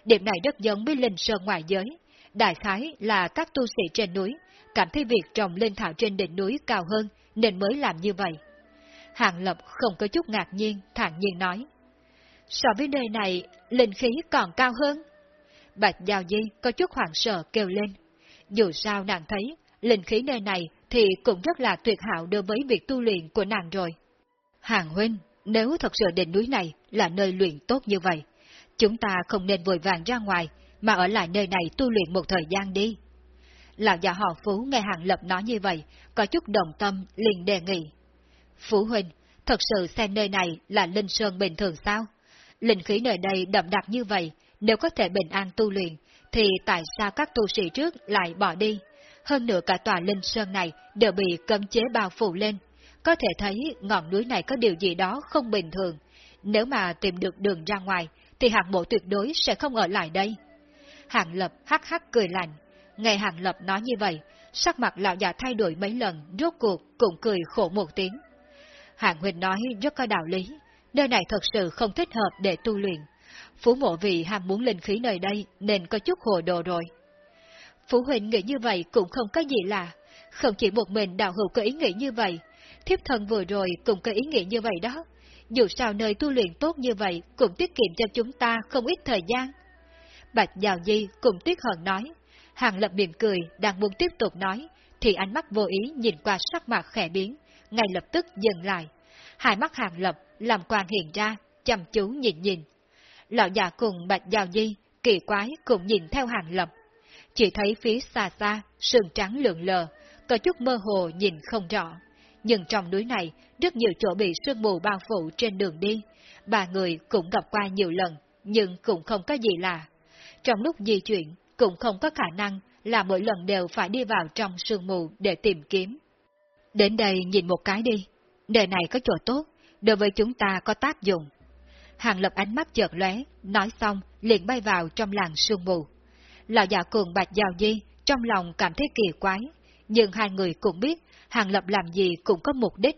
Điểm này rất giống với linh sơn ngoài giới. Đại khái là các tu sĩ trên núi, cảm thấy việc trồng linh thảo trên đỉnh núi cao hơn nên mới làm như vậy. Hàng Lập không có chút ngạc nhiên, thản nhiên nói. So với nơi này, linh khí còn cao hơn. Bạch Giao Di có chút hoảng sợ kêu lên. Dù sao nàng thấy, linh khí nơi này thì cũng rất là tuyệt hảo đối với việc tu luyện của nàng rồi. Hàng huynh, nếu thật sự đỉnh núi này là nơi luyện tốt như vậy, chúng ta không nên vội vàng ra ngoài, mà ở lại nơi này tu luyện một thời gian đi. Lão già họ Phú nghe Hàng Lập nói như vậy, có chút đồng tâm, liền đề nghị. Phú Huynh, thật sự xem nơi này là linh sơn bình thường sao? Linh khí nơi đây đậm đặc như vậy, nếu có thể bình an tu luyện, thì tại sao các tu sĩ trước lại bỏ đi? Hơn nữa cả tòa linh sơn này đều bị cấm chế bao phủ lên. Có thể thấy ngọn núi này có điều gì đó không bình thường. Nếu mà tìm được đường ra ngoài, thì hạng bộ tuyệt đối sẽ không ở lại đây. Hạng lập hắc hắc cười lạnh. Nghe hạng lập nói như vậy, sắc mặt lão già thay đổi mấy lần, rốt cuộc cũng cười khổ một tiếng. Hạng huynh nói rất có đạo lý, nơi này thật sự không thích hợp để tu luyện. Phú mộ vì ham muốn linh khí nơi đây nên có chút hồ đồ rồi. Phú huynh nghĩ như vậy cũng không có gì lạ, không chỉ một mình đạo hữu có ý nghĩ như vậy, thiếp thân vừa rồi cũng có ý nghĩ như vậy đó. Dù sao nơi tu luyện tốt như vậy cũng tiết kiệm cho chúng ta không ít thời gian. Bạch Giào Di cũng tiếc hận nói. Hàng lập mỉm cười, đang muốn tiếp tục nói, thì ánh mắt vô ý nhìn qua sắc mặt khẽ biến, ngay lập tức dừng lại. Hai mắt hàng lập làm quang hiện ra, chăm chú nhìn nhìn. Lão già cùng Bạch Giao Di, kỳ quái cũng nhìn theo hàng lập. Chỉ thấy phía xa xa, sườn trắng lượn lờ, có chút mơ hồ nhìn không rõ. Nhưng trong núi này, rất nhiều chỗ bị sương mù bao phủ trên đường đi. Ba người cũng gặp qua nhiều lần, nhưng cũng không có gì lạ. Trong lúc di chuyển, cũng không có khả năng là mỗi lần đều phải đi vào trong sương mù để tìm kiếm. Đến đây nhìn một cái đi, nơi này có chỗ tốt, đối với chúng ta có tác dụng. Hàng lập ánh mắt chợt lóe, nói xong liền bay vào trong làng sương mù. Lão già cường bạch giao di, trong lòng cảm thấy kỳ quái, nhưng hai người cũng biết Hàng Lập làm gì cũng có mục đích.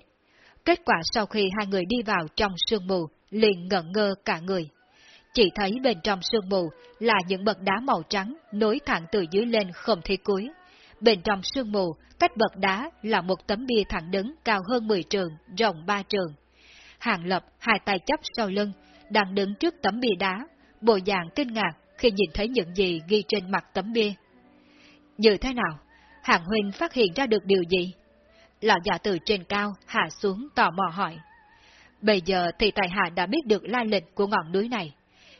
Kết quả sau khi hai người đi vào trong sương mù, liền ngẩn ngơ cả người. Chỉ thấy bên trong sương mù là những bậc đá màu trắng nối thẳng từ dưới lên không thấy cuối. Bên trong sương mù, cách bậc đá là một tấm bia thẳng đứng cao hơn 10 trường, rộng 3 trường. Hàng Lập hai tay chấp sau lưng, đang đứng trước tấm bia đá, bộ dạng kinh ngạc khi nhìn thấy những gì ghi trên mặt tấm bia. Như thế nào? Hàng Huynh phát hiện ra được điều gì? Lão già từ trên cao hạ xuống tò mò hỏi. Bây giờ thì tài hạ đã biết được lai lịch của ngọn núi này.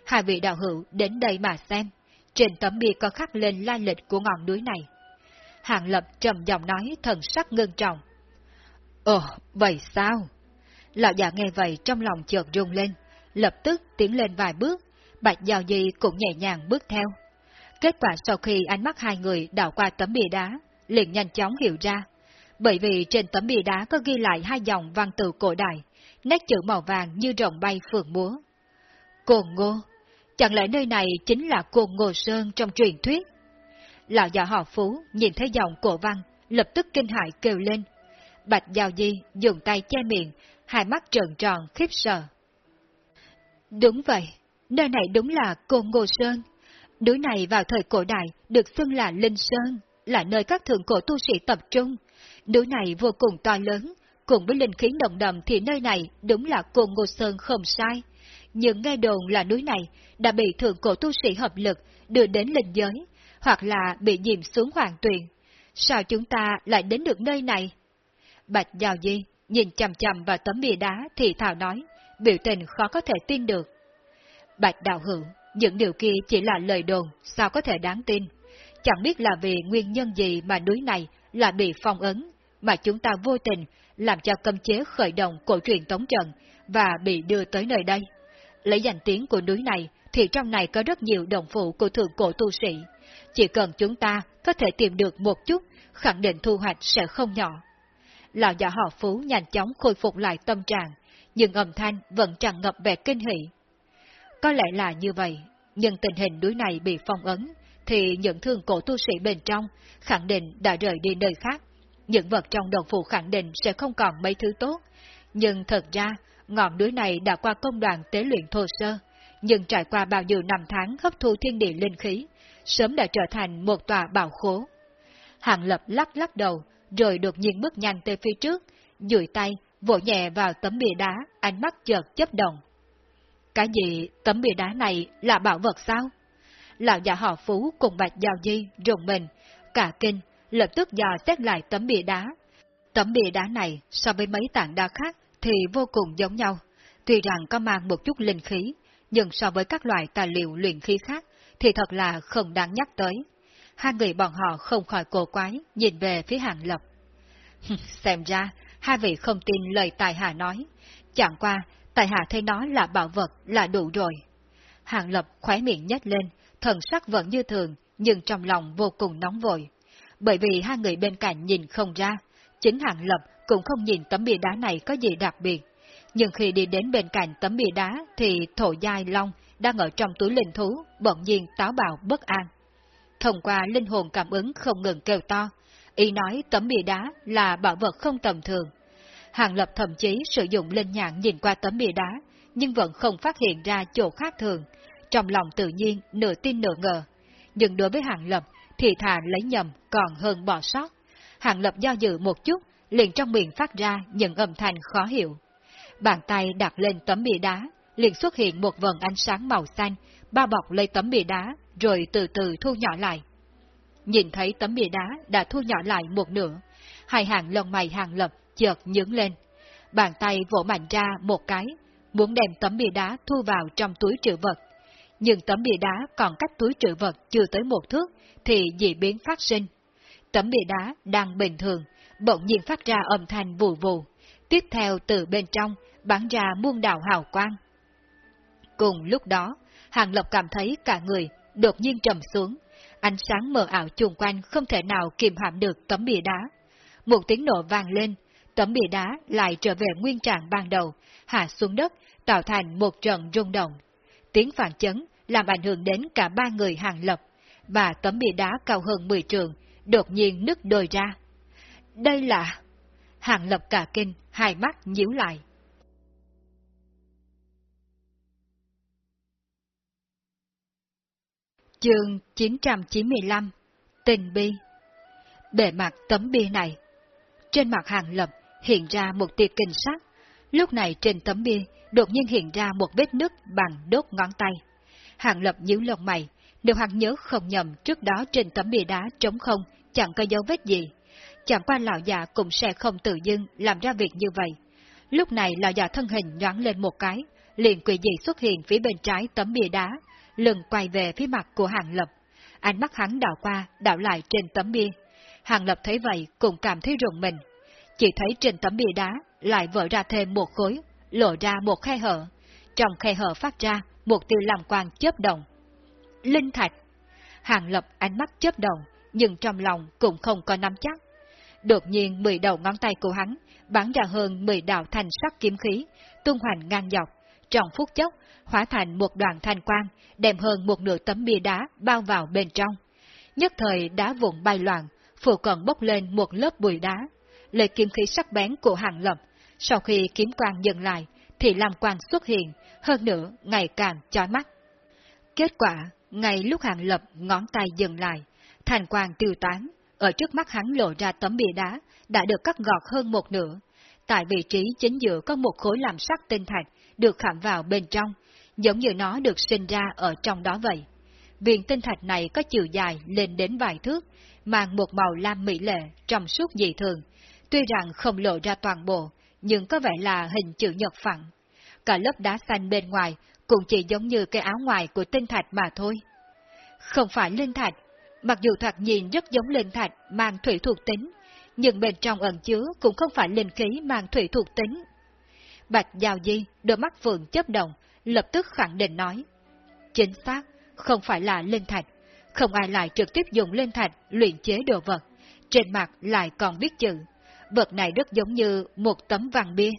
Hai vị đạo hữu đến đây mà xem. Trên tấm bia có khắc lên lai lịch của ngọn núi này. Hàng Lập trầm giọng nói thần sắc ngưng trọng. Ồ, vậy sao? Lão già nghe vậy trong lòng chợt rung lên, lập tức tiến lên vài bước, Bạch Giao Di cũng nhẹ nhàng bước theo. Kết quả sau khi ánh mắt hai người đảo qua tấm bia đá, liền nhanh chóng hiểu ra. Bởi vì trên tấm bia đá có ghi lại hai dòng văn từ cổ đại, nét chữ màu vàng như rồng bay phượng múa. Cồn Ngô, chẳng lẽ nơi này chính là Cồn Ngô Sơn trong truyền thuyết? Lão già họ Phú nhìn thấy dòng cổ văn, lập tức kinh hãi kêu lên. Bạch Giao Di dùng tay che miệng, hai mắt trợn tròn khiếp sợ. Đúng vậy, nơi này đúng là Cồn Ngô Sơn. Núi này vào thời cổ đại được xưng là Linh Sơn, là nơi các thượng cổ tu sĩ tập trung. Núi này vô cùng to lớn, cùng với linh khí nồng đậm thì nơi này đúng là cồn Ngô Sơn không sai. Nhưng nghe đồn là núi này đã bị thượng cổ tu sĩ hợp lực đưa đến linh giới, hoặc là bị dìm xuống hoàng tuyền. Sao chúng ta lại đến được nơi này? Bạch Giao Di nhìn chầm chầm vào tấm bia đá thì thào nói, biểu tình khó có thể tin được. Bạch Đạo Hữu, những điều kia chỉ là lời đồn, sao có thể đáng tin? Chẳng biết là vì nguyên nhân gì mà núi này là bị phong ấn, mà chúng ta vô tình làm cho cấm chế khởi động cổ truyền tống trận và bị đưa tới nơi đây. Lấy danh tiếng của núi này thì trong này có rất nhiều đồng phụ của thượng cổ tu sĩ. Chỉ cần chúng ta có thể tìm được một chút, khẳng định thu hoạch sẽ không nhỏ. Lão già họ Phú nhanh chóng khôi phục lại tâm trạng, nhưng âm thanh vẫn tràn ngập vẻ kinh hỉ. Có lẽ là như vậy, nhưng tình hình núi này bị phong ấn, thì những thương cổ tu sĩ bên trong khẳng định đã rời đi nơi khác. Những vật trong đồng phụ khẳng định sẽ không còn mấy thứ tốt, nhưng thật ra ngọn núi này đã qua công đoàn tế luyện thô sơ, nhưng trải qua bao nhiêu năm tháng hấp thu thiên địa linh khí, sớm đã trở thành một tòa bảo khố. Hàng lập lắc lắc đầu, rồi đột nhiên bước nhanh tới phía trước, duỗi tay, vỗ nhẹ vào tấm bia đá, ánh mắt chợt chấp động. Cái gì, tấm bia đá này là bảo vật sao? Lão già họ Phú cùng Bạch Giao Di rùng mình, cả kinh, lập tức dò xét lại tấm bìa đá. Tấm bìa đá này so với mấy tảng đá khác thì vô cùng giống nhau, tuy rằng có mang một chút linh khí, nhưng so với các loại tài liệu luyện khí khác thì thật là không đáng nhắc tới. Hai người bọn họ không khỏi cổ quái, nhìn về phía hàng lập. Xem ra, hai vị không tin lời tài hạ nói, chẳng qua, tài hạ thấy nó là bảo vật là đủ rồi. Hàng lập khóe miệng nhếch lên, thần sắc vẫn như thường, nhưng trong lòng vô cùng nóng vội. Bởi vì hai người bên cạnh nhìn không ra, chính hàng lập cũng không nhìn tấm bia đá này có gì đặc biệt. Nhưng khi đi đến bên cạnh tấm bia đá thì thổ giai long đang ở trong túi linh thú, bỗng nhiên táo bạo bất an. Thông qua linh hồn cảm ứng không ngừng kêu to, ý nói tấm bia đá là bảo vật không tầm thường. Hàng Lập thậm chí sử dụng linh nhãn nhìn qua tấm bia đá, nhưng vẫn không phát hiện ra chỗ khác thường, trong lòng tự nhiên nửa tin nửa ngờ. Nhưng đối với Hàng Lập thì thà lấy nhầm còn hơn bỏ sót. Hàng Lập do dự một chút, liền trong miệng phát ra những âm thanh khó hiểu. Bàn tay đặt lên tấm bia đá, liền xuất hiện một vần ánh sáng màu xanh, bao bọc lấy tấm bia đá, rồi từ từ thu nhỏ lại. Nhìn thấy tấm bia đá đã thu nhỏ lại một nửa, hai hàng lông mày hàng lập chợt nhướng lên. Bàn tay vỗ mạnh ra một cái, muốn đem tấm bia đá thu vào trong túi trữ vật. Nhưng tấm bia đá còn cách túi trữ vật chưa tới một thước, thì dị biến phát sinh. Tấm bia đá đang bình thường, bỗng nhiên phát ra âm thanh vù vù, tiếp theo từ bên trong bắn ra muôn đạo hào quang. Cùng lúc đó, Hàng Lộc cảm thấy cả người đột nhiên trầm xuống, ánh sáng mờ ảo chung quanh không thể nào kiềm hãm được tấm bìa đá. Một tiếng nổ vang lên, tấm bìa đá lại trở về nguyên trạng ban đầu, hạ xuống đất, tạo thành một trận rung động. Tiếng phản chấn làm ảnh hưởng đến cả ba người Hàng Lập, và tấm bìa đá cao hơn 10 trường, đột nhiên nứt đôi ra. Đây là... Hàng Lập cả kinh, hai mắt nhíu lại. Chương 995 Tình bi Bề mặt tấm bia này Trên mặt hàng lập hiện ra một tia kinh sắc Lúc này trên tấm bia đột nhiên hiện ra một vết nứt bằng đốt ngón tay Hàng lập nhíu lông mày Nếu hắn nhớ không nhầm trước đó trên tấm bia đá trống không Chẳng có dấu vết gì Chẳng qua lão già cũng sẽ không tự dưng làm ra việc như vậy Lúc này lão già thân hình nhoáng lên một cái liền quỷ dị xuất hiện phía bên trái tấm bia đá lần quay về phía mặt của Hàng Lập. Ánh mắt hắn đảo qua, đảo lại trên tấm bia. Hàng Lập thấy vậy cũng cảm thấy rùng mình. Chỉ thấy trên tấm bia đá lại vỡ ra thêm một khối, lộ ra một khe hở. Trong khe hở phát ra một tiêu làm quang chớp động. Linh thạch! Hàng Lập ánh mắt chớp động, nhưng trong lòng cũng không có nắm chắc. Đột nhiên mười đầu ngón tay của hắn bắn ra hơn mười đạo thành sắc kiếm khí, tung hoành ngang dọc. Trong phút chốc, hóa thành một đoàn thanh quang, đem hơn một nửa tấm bia đá bao vào bên trong. Nhất thời đá vụn bay loạn, phụ cận bốc lên một lớp bụi đá. Lời kiếm khí sắc bén của hàng lập, sau khi kiếm quang dừng lại, thì Lam Quang xuất hiện, hơn nữa ngày càng chói mắt. Kết quả, ngay lúc Hàng Lập ngón tay dừng lại, thành quang tiêu tán, ở trước mắt hắn lộ ra tấm bia đá, đã được cắt gọt hơn một nửa. Tại vị trí chính giữa có một khối làm sắc tinh thạch được khảm vào bên trong, giống như nó được sinh ra ở trong đó vậy. Viên tinh thạch này có chiều dài lên đến vài thước, mang một màu lam mỹ lệ, trong suốt dị thường. Tuy rằng không lộ ra toàn bộ, nhưng có vẻ là hình chữ nhật phẳng. Cả lớp đá xanh bên ngoài cũng chỉ giống như cái áo ngoài của tinh thạch mà thôi. Không phải linh thạch, mặc dù thoạt nhìn rất giống linh thạch mang thủy thuộc tính, nhưng bên trong ẩn chứa cũng không phải linh khí mang thủy thuộc tính. Bạch Giao Di, đôi mắt vượng chấp động, lập tức khẳng định nói. Chính xác, không phải là linh thạch, không ai lại trực tiếp dùng linh thạch luyện chế đồ vật, trên mặt lại còn biết chữ. Vật này rất giống như một tấm vàng bia.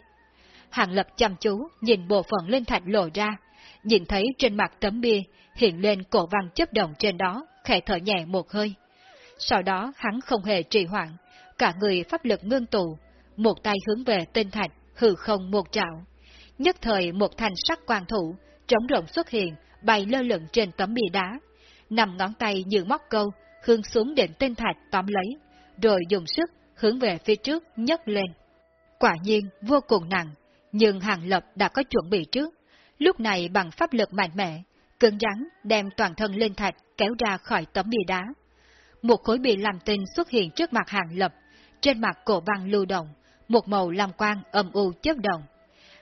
Hàng lập chăm chú nhìn bộ phận linh thạch lộ ra, nhìn thấy trên mặt tấm bia hiện lên cổ văn chấp động trên đó, khẽ thở nhẹ một hơi. Sau đó hắn không hề trì hoãn, cả người pháp lực ngưng tụ, một tay hướng về tinh thạch, hư không một trạo. Nhất thời một thanh sắc quan thủ, trống rộng xuất hiện, bay lơ lửng trên tấm bia đá. Nằm ngón tay như móc câu, hướng xuống đỉnh tinh thạch tóm lấy, rồi dùng sức hướng về phía trước nhấc lên. Quả nhiên vô cùng nặng, nhưng Hàng Lập đã có chuẩn bị trước. Lúc này bằng pháp lực mạnh mẽ, cứng rắn đem toàn thân lên thạch kéo ra khỏi tấm bia đá. Một khối bị làm tinh xuất hiện trước mặt Hàng Lập, trên mặt cổ văn lưu động, một màu lam quang âm u chớp động.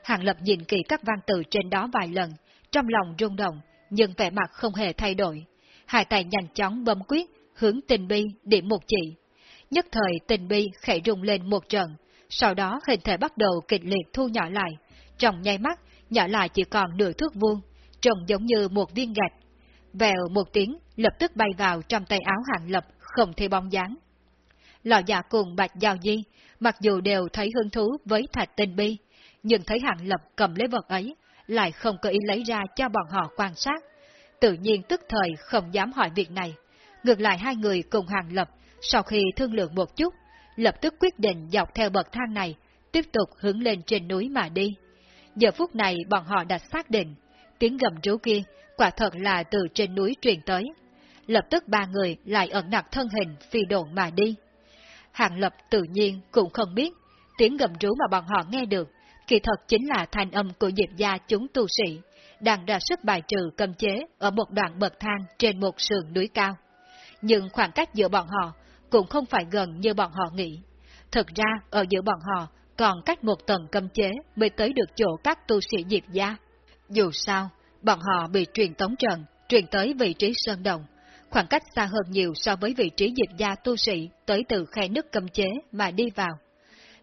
Hàng Lập nhìn kỹ các văn tự trên đó vài lần, trong lòng rung động, nhưng vẻ mặt không hề thay đổi. Hai tay nhanh chóng bấm quyết, hướng tình bi điểm một chỉ. Nhất thời tình bi khẽ rung lên một trận, sau đó hình thể bắt đầu kịch liệt thu nhỏ lại, trong nháy mắt, nhỏ lại chỉ còn nửa thước vuông, trông giống như một viên gạch. Vèo một tiếng, lập tức bay vào trong tay áo hàng lập, không thể bóng dáng. Lọ dạ cùng bạch giao di, mặc dù đều thấy hứng thú với thạch tình bi, nhưng thấy hàng lập cầm lấy vật ấy, lại không có ý lấy ra cho bọn họ quan sát. Tự nhiên tức thời không dám hỏi việc này. Ngược lại hai người cùng hàng lập, sau khi thương lượng một chút, lập tức quyết định dọc theo bậc thang này, tiếp tục hướng lên trên núi mà đi. Giờ phút này bọn họ đã xác định, tiếng gầm rú kia quả thật là từ trên núi truyền tới. Lập tức ba người lại ẩn nặc thân hình phi độn mà đi. Hàng Lập tự nhiên cũng không biết, tiếng gầm rú mà bọn họ nghe được, kỳ thật chính là thanh âm của diệp gia chúng tu sĩ, đang ra sức bài trừ cầm chế ở một đoạn bậc thang trên một sườn núi cao. Nhưng khoảng cách giữa bọn họ cũng không phải gần như bọn họ nghĩ. Thực ra, ở giữa bọn họ còn cách một tầng cầm chế mới tới được chỗ các tu sĩ diệp gia. Dù sao, bọn họ bị truyền tống trần, truyền tới vị trí sơn đồng, khoảng cách xa hơn nhiều so với vị trí diệp gia tu sĩ tới từ khe nước cầm chế mà đi vào.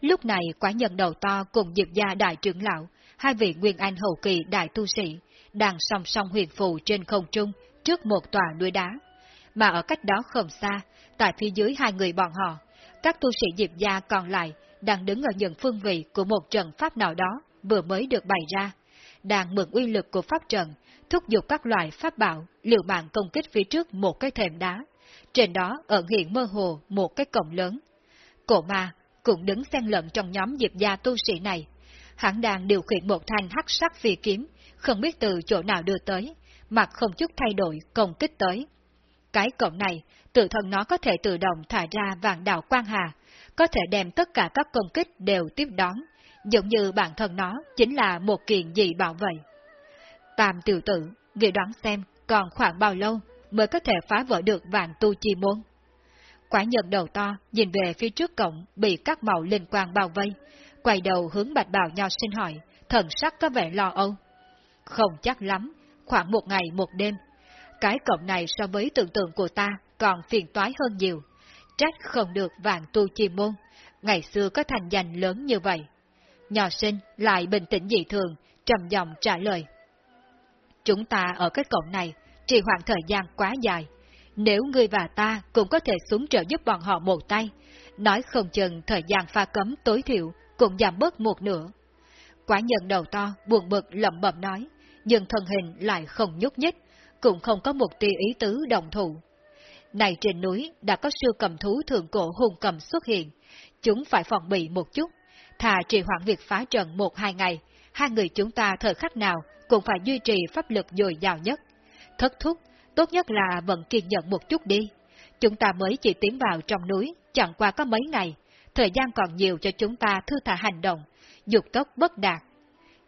Lúc này quả nhân đầu to cùng diệp gia đại trưởng lão, hai vị nguyên anh hậu kỳ đại tu sĩ, đang song song huyền phù trên không trung trước một tòa núi đá. Mà ở cách đó không xa, tại phía dưới hai người bọn họ, các tu sĩ diệp gia còn lại đang đứng ở những phương vị của một trận pháp nào đó vừa mới được bày ra, đang mượn uy lực của pháp trận, thúc giục các loại pháp bảo, liều mạng công kích phía trước một cái thềm đá. Trên đó ẩn hiện mơ hồ một cái cổng lớn. Cổ ma cũng đứng xen lẫn trong nhóm diệp gia tu sĩ này. Hắn đang điều khiển một thanh hắc sắc phi kiếm, không biết từ chỗ nào đưa tới, mặt không chút thay đổi công kích tới. Cái cổng này, tự thân nó có thể tự động thả ra vạn đạo quang hà, có thể đem tất cả các công kích đều tiếp đón, giống như bản thân nó chính là một kiện gì bảo vậy. Tam tiểu tử, nghĩ đoán xem còn khoảng bao lâu mới có thể phá vỡ được vạn tu chi môn. Quả nhân đầu to nhìn về phía trước cổng bị các màu linh quang bao vây, quay đầu hướng bạch bào nho xin hỏi, thần sắc có vẻ lo âu. Không chắc lắm, khoảng một ngày một đêm. Cái cổng này so với tưởng tượng của ta còn phiền toái hơn nhiều. Trách không được vàng tu chi môn, ngày xưa có thành danh lớn như vậy. Nhỏ sinh lại bình tĩnh dị thường, trầm giọng trả lời. Chúng ta ở cái cổng này, trì hoãn thời gian quá dài. Nếu ngươi và ta cũng có thể xuống trợ giúp bọn họ một tay, nói không chừng thời gian pha cấm tối thiểu cũng giảm bớt một nửa. Quả nhân đầu to, buồn bực lẩm bẩm nói, nhưng thân hình lại không nhúc nhích, cũng không có một tia ý tứ đồng thủ. Này trên núi đã có sư cầm thú thượng cổ hùng cầm xuất hiện, chúng phải phòng bị một chút, thà trì hoãn việc phá trận một hai ngày, hai người chúng ta thời khắc nào cũng phải duy trì pháp lực dồi dào nhất. Thất thúc, tốt nhất là vẫn kiên nhẫn một chút đi. Chúng ta mới chỉ tiến vào trong núi, chẳng qua có mấy ngày, thời gian còn nhiều cho chúng ta thư thả hành động, dục tốc bất đạt.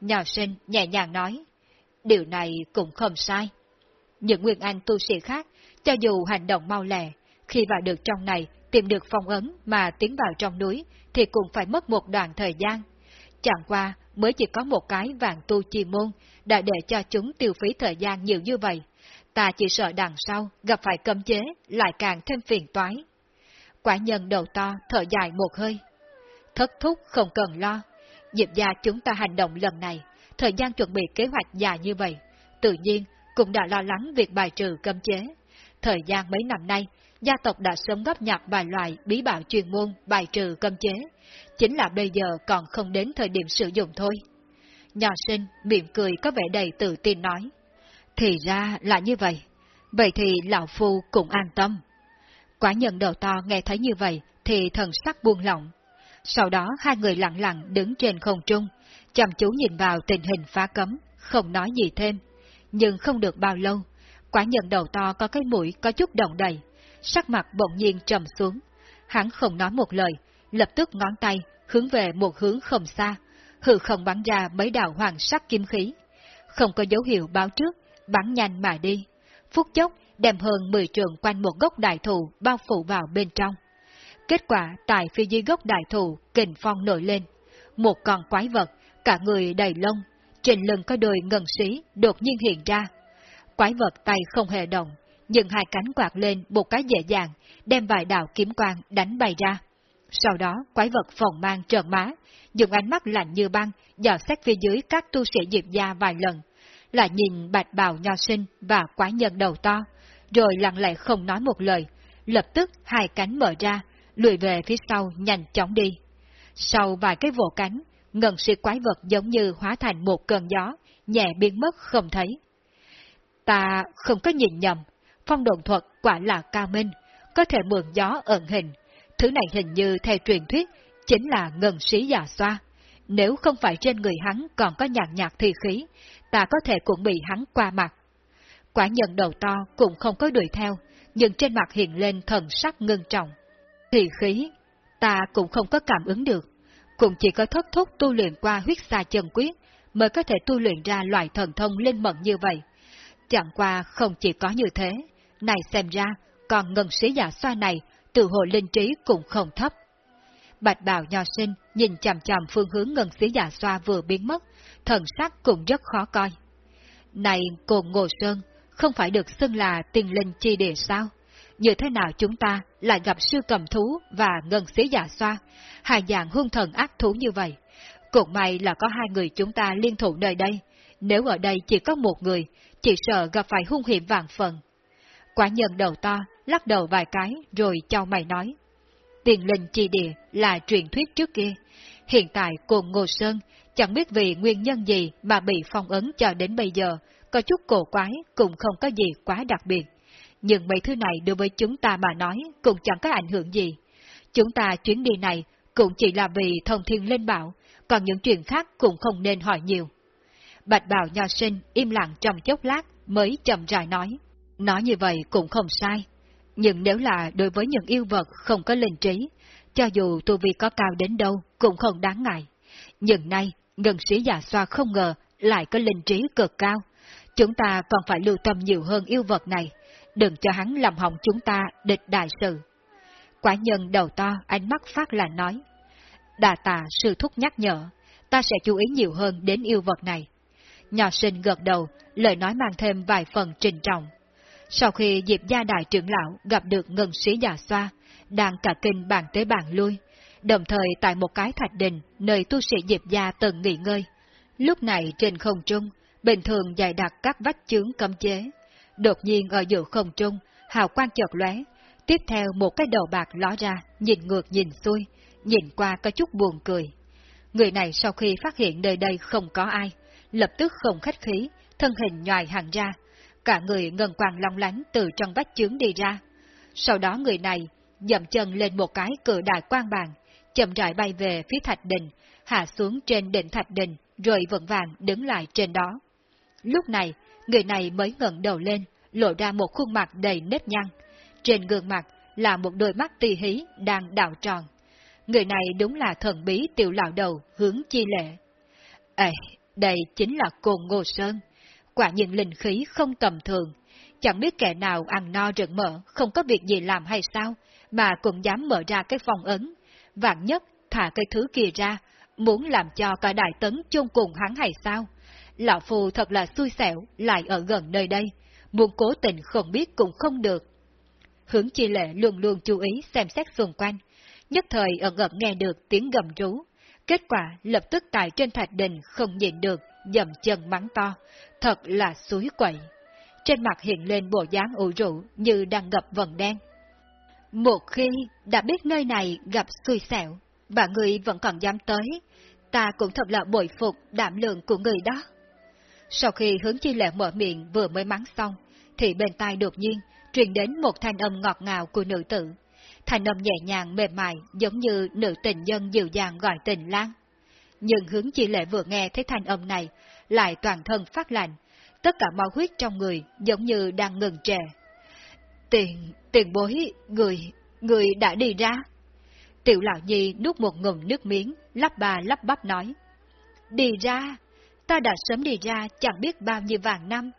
Nhỏ sinh nhẹ nhàng nói, điều này cũng không sai. Những nguyên anh tu sĩ khác, cho dù hành động mau lẹ, khi vào được trong này, tìm được phong ấn mà tiến vào trong núi, thì cũng phải mất một đoạn thời gian. Chẳng qua, mới chỉ có một cái vàng tu chi môn, đã để cho chúng tiêu phí thời gian nhiều như vậy. Ta chỉ sợ đằng sau, gặp phải cấm chế, lại càng thêm phiền toái. Quả nhân đầu to, thở dài một hơi. Thất thúc không cần lo. Diệp gia chúng ta hành động lần này, thời gian chuẩn bị kế hoạch dài như vậy, tự nhiên cũng đã lo lắng việc bài trừ cấm chế. Thời gian mấy năm nay, gia tộc đã sớm góp nhặt vài loại bí bảo chuyên môn bài trừ cấm chế, chính là bây giờ còn không đến thời điểm sử dụng thôi. Nhà sinh miệng cười có vẻ đầy tự tin nói. Thì ra là như vậy, vậy thì lão phu cũng an tâm. Quả nhân đầu to nghe thấy như vậy thì thần sắc buông lỏng. Sau đó hai người lặng lặng đứng trên không trung, chăm chú nhìn vào tình hình phá cấm, không nói gì thêm. Nhưng không được bao lâu, quả nhân đầu to có cái mũi có chút động đầy, sắc mặt bỗng nhiên trầm xuống. Hắn không nói một lời, lập tức ngón tay hướng về một hướng không xa, hư không bắn ra mấy đạo hoàng sắc kim khí. Không có dấu hiệu báo trước, bắn nhanh mà đi. Phút chốc đem hơn 10 trường quanh một gốc đại thụ bao phủ vào bên trong. Kết quả tại phía dưới gốc đại thụ, kình phong nổi lên. Một con quái vật, cả người đầy lông, trên lưng có đôi ngân xí đột nhiên hiện ra. Quái vật tay không hề động, nhưng hai cánh quạt lên một cái dễ dàng, đem vài đạo kiếm quang đánh bay ra. Sau đó, quái vật phòng mang trợn má, dùng ánh mắt lạnh như băng, dò xét phía dưới các tu sĩ diệp gia vài lần, lại nhìn bạch bào nho sinh và quái nhân đầu to, rồi lặng lẽ không nói một lời, lập tức hai cánh mở ra, lùi về phía sau nhanh chóng đi. Sau vài cái vỗ cánh, ngân sĩ quái vật giống như hóa thành một cơn gió, nhẹ biến mất không thấy. Ta không có nhìn nhầm, phong độn thuật quả là cao minh, có thể mượn gió ẩn hình. Thứ này hình như theo truyền thuyết, chính là ngân sĩ già xoa. Nếu không phải trên người hắn còn có nhạt nhạt thi khí, ta có thể cũng bị hắn qua mặt. Quả nhận đầu to cũng không có đuổi theo, nhưng trên mặt hiện lên thần sắc ngưng trọng. thi khí, ta cũng không có cảm ứng được, cũng chỉ có thất thúc tu luyện qua huyết xa chân quyết mới có thể tu luyện ra loại thần thông linh mẫn như vậy. Chẳng qua không chỉ có như thế, này xem ra, còn ngân sĩ giả xoa này, từ hồ linh trí cũng không thấp. Bạch bào nho sinh nhìn chằm chằm phương hướng ngân sĩ giả xoa vừa biến mất, thần sắc cũng rất khó coi. Này cồn ngô sơn, không phải được xưng là tiền linh chi địa sao? Như thế nào chúng ta lại gặp sư cầm thú và ngân sĩ giả xoa, hai dạng hung thần ác thú như vậy? Cũng may là có hai người chúng ta liên thủ nơi đây, nếu ở đây chỉ có một người, chỉ sợ gặp phải hung hiểm vàng phần. Quả nhân đầu to, lắc đầu vài cái, rồi cho mày nói. Tiền linh chi địa là truyền thuyết trước kia. Hiện tại cùng Ngô Sơn, chẳng biết vì nguyên nhân gì mà bị phong ấn cho đến bây giờ, có chút cổ quái cũng không có gì quá đặc biệt. Nhưng mấy thứ này đối với chúng ta mà nói cũng chẳng có ảnh hưởng gì. Chúng ta chuyến đi này cũng chỉ là vì thông thiên lên bảo, còn những chuyện khác cũng không nên hỏi nhiều. Bạch bào nho sinh im lặng trong chốc lát mới chậm rãi nói. Nói như vậy cũng không sai. Nhưng nếu là đối với những yêu vật không có linh trí, cho dù tu vi có cao đến đâu cũng không đáng ngại. Nhưng nay, ngân sĩ già xoa không ngờ lại có linh trí cực cao. Chúng ta còn phải lưu tâm nhiều hơn yêu vật này, đừng cho hắn làm hỏng chúng ta địch đại sự. Quả nhân đầu to, ánh mắt phát là nói. Đà tà sư thúc nhắc nhở, ta sẽ chú ý nhiều hơn đến yêu vật này. Nhỏ sinh gật đầu, lời nói mang thêm vài phần trình trọng. Sau khi Diệp gia đại trưởng lão gặp được ngân sĩ già xoa, đang cả kinh bàn tới bàn lui, đồng thời tại một cái thạch đình nơi tu sĩ Diệp gia từng nghỉ ngơi. Lúc này trên không trung, bình thường dày đặt các vách chướng cấm chế. Đột nhiên ở giữa không trung, hào quang chợt lóe, tiếp theo một cái đầu bạc ló ra, nhìn ngược nhìn xuôi, nhìn qua có chút buồn cười. Người này sau khi phát hiện nơi đây không có ai, lập tức không khách khí, thân hình nhòi hàng ra, cả người ngần quàng long lánh từ trong vách chướng đi ra. Sau đó người này dậm chân lên một cái cửa đại quan bàn, chậm rãi bay về phía thạch đình, hạ xuống trên đỉnh thạch đình, rồi vững vàng đứng lại trên đó. Lúc này, người này mới ngẩng đầu lên, lộ ra một khuôn mặt đầy nếp nhăn. Trên gương mặt là một đôi mắt tì hí đang đảo tròn. Người này đúng là thần bí tiểu lão đầu hướng chi lệ. Ê, đây chính là cồn Ngô Sơn. Quả nhiên linh khí không tầm thường. Chẳng biết kẻ nào ăn no rực mỡ, không có việc gì làm hay sao, mà cũng dám mở ra cái phòng ấn. Vạn nhất thả cái thứ kia ra, muốn làm cho cả đại tấn chung cùng hắn hay sao? Lão Phu thật là xui xẻo, lại ở gần nơi đây, muốn cố tình không biết cũng không được. Hướng chi lệ luôn luôn chú ý xem xét xung quanh, nhất thời ẩn ẩn nghe được tiếng gầm rú. Kết quả lập tức tại trên thạch đình không nhìn được, dầm chân mắng to, thật là suối quậy. Trên mặt hiện lên bộ dáng ủ rũ như đang gặp vần đen. Một khi đã biết nơi này gặp xui xẻo, và người vẫn còn dám tới, ta cũng thật là bội phục đảm lượng của người đó. Sau khi hướng chi lệ mở miệng vừa mới mắng xong, thì bên tai đột nhiên truyền đến một thanh âm ngọt ngào của nữ tử thành âm nhẹ nhàng mềm mại giống như nữ tình nhân dịu dàng gọi tình lang. Nhưng hướng chi lệ vừa nghe thấy thanh âm này, lại toàn thân phát lạnh, tất cả máu huyết trong người giống như đang ngừng trệ. Tiền, tiền bối, người, người đã đi ra. Tiểu lão nhi nuốt một ngụm nước miếng, lắp ba lắp bắp nói. Đi ra, ta đã sớm đi ra chẳng biết bao nhiêu vàng năm,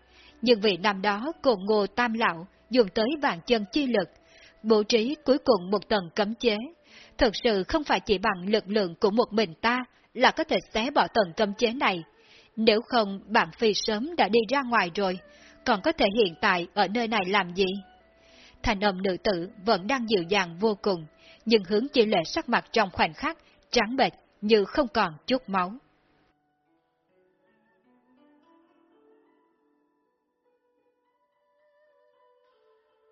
nhưng vì năm đó cổ ngô tam lão dùng tới vàng chân chi lực, bố trí cuối cùng một tầng cấm chế. Thực sự không phải chỉ bằng lực lượng của một mình ta là có thể xé bỏ tầng cấm chế này. Nếu không, bạn phi sớm đã đi ra ngoài rồi, còn có thể hiện tại ở nơi này làm gì? Thành âm nữ tử vẫn đang dịu dàng vô cùng, nhưng hướng chỉ lệ sắc mặt trong khoảnh khắc, trắng bệch như không còn chút máu.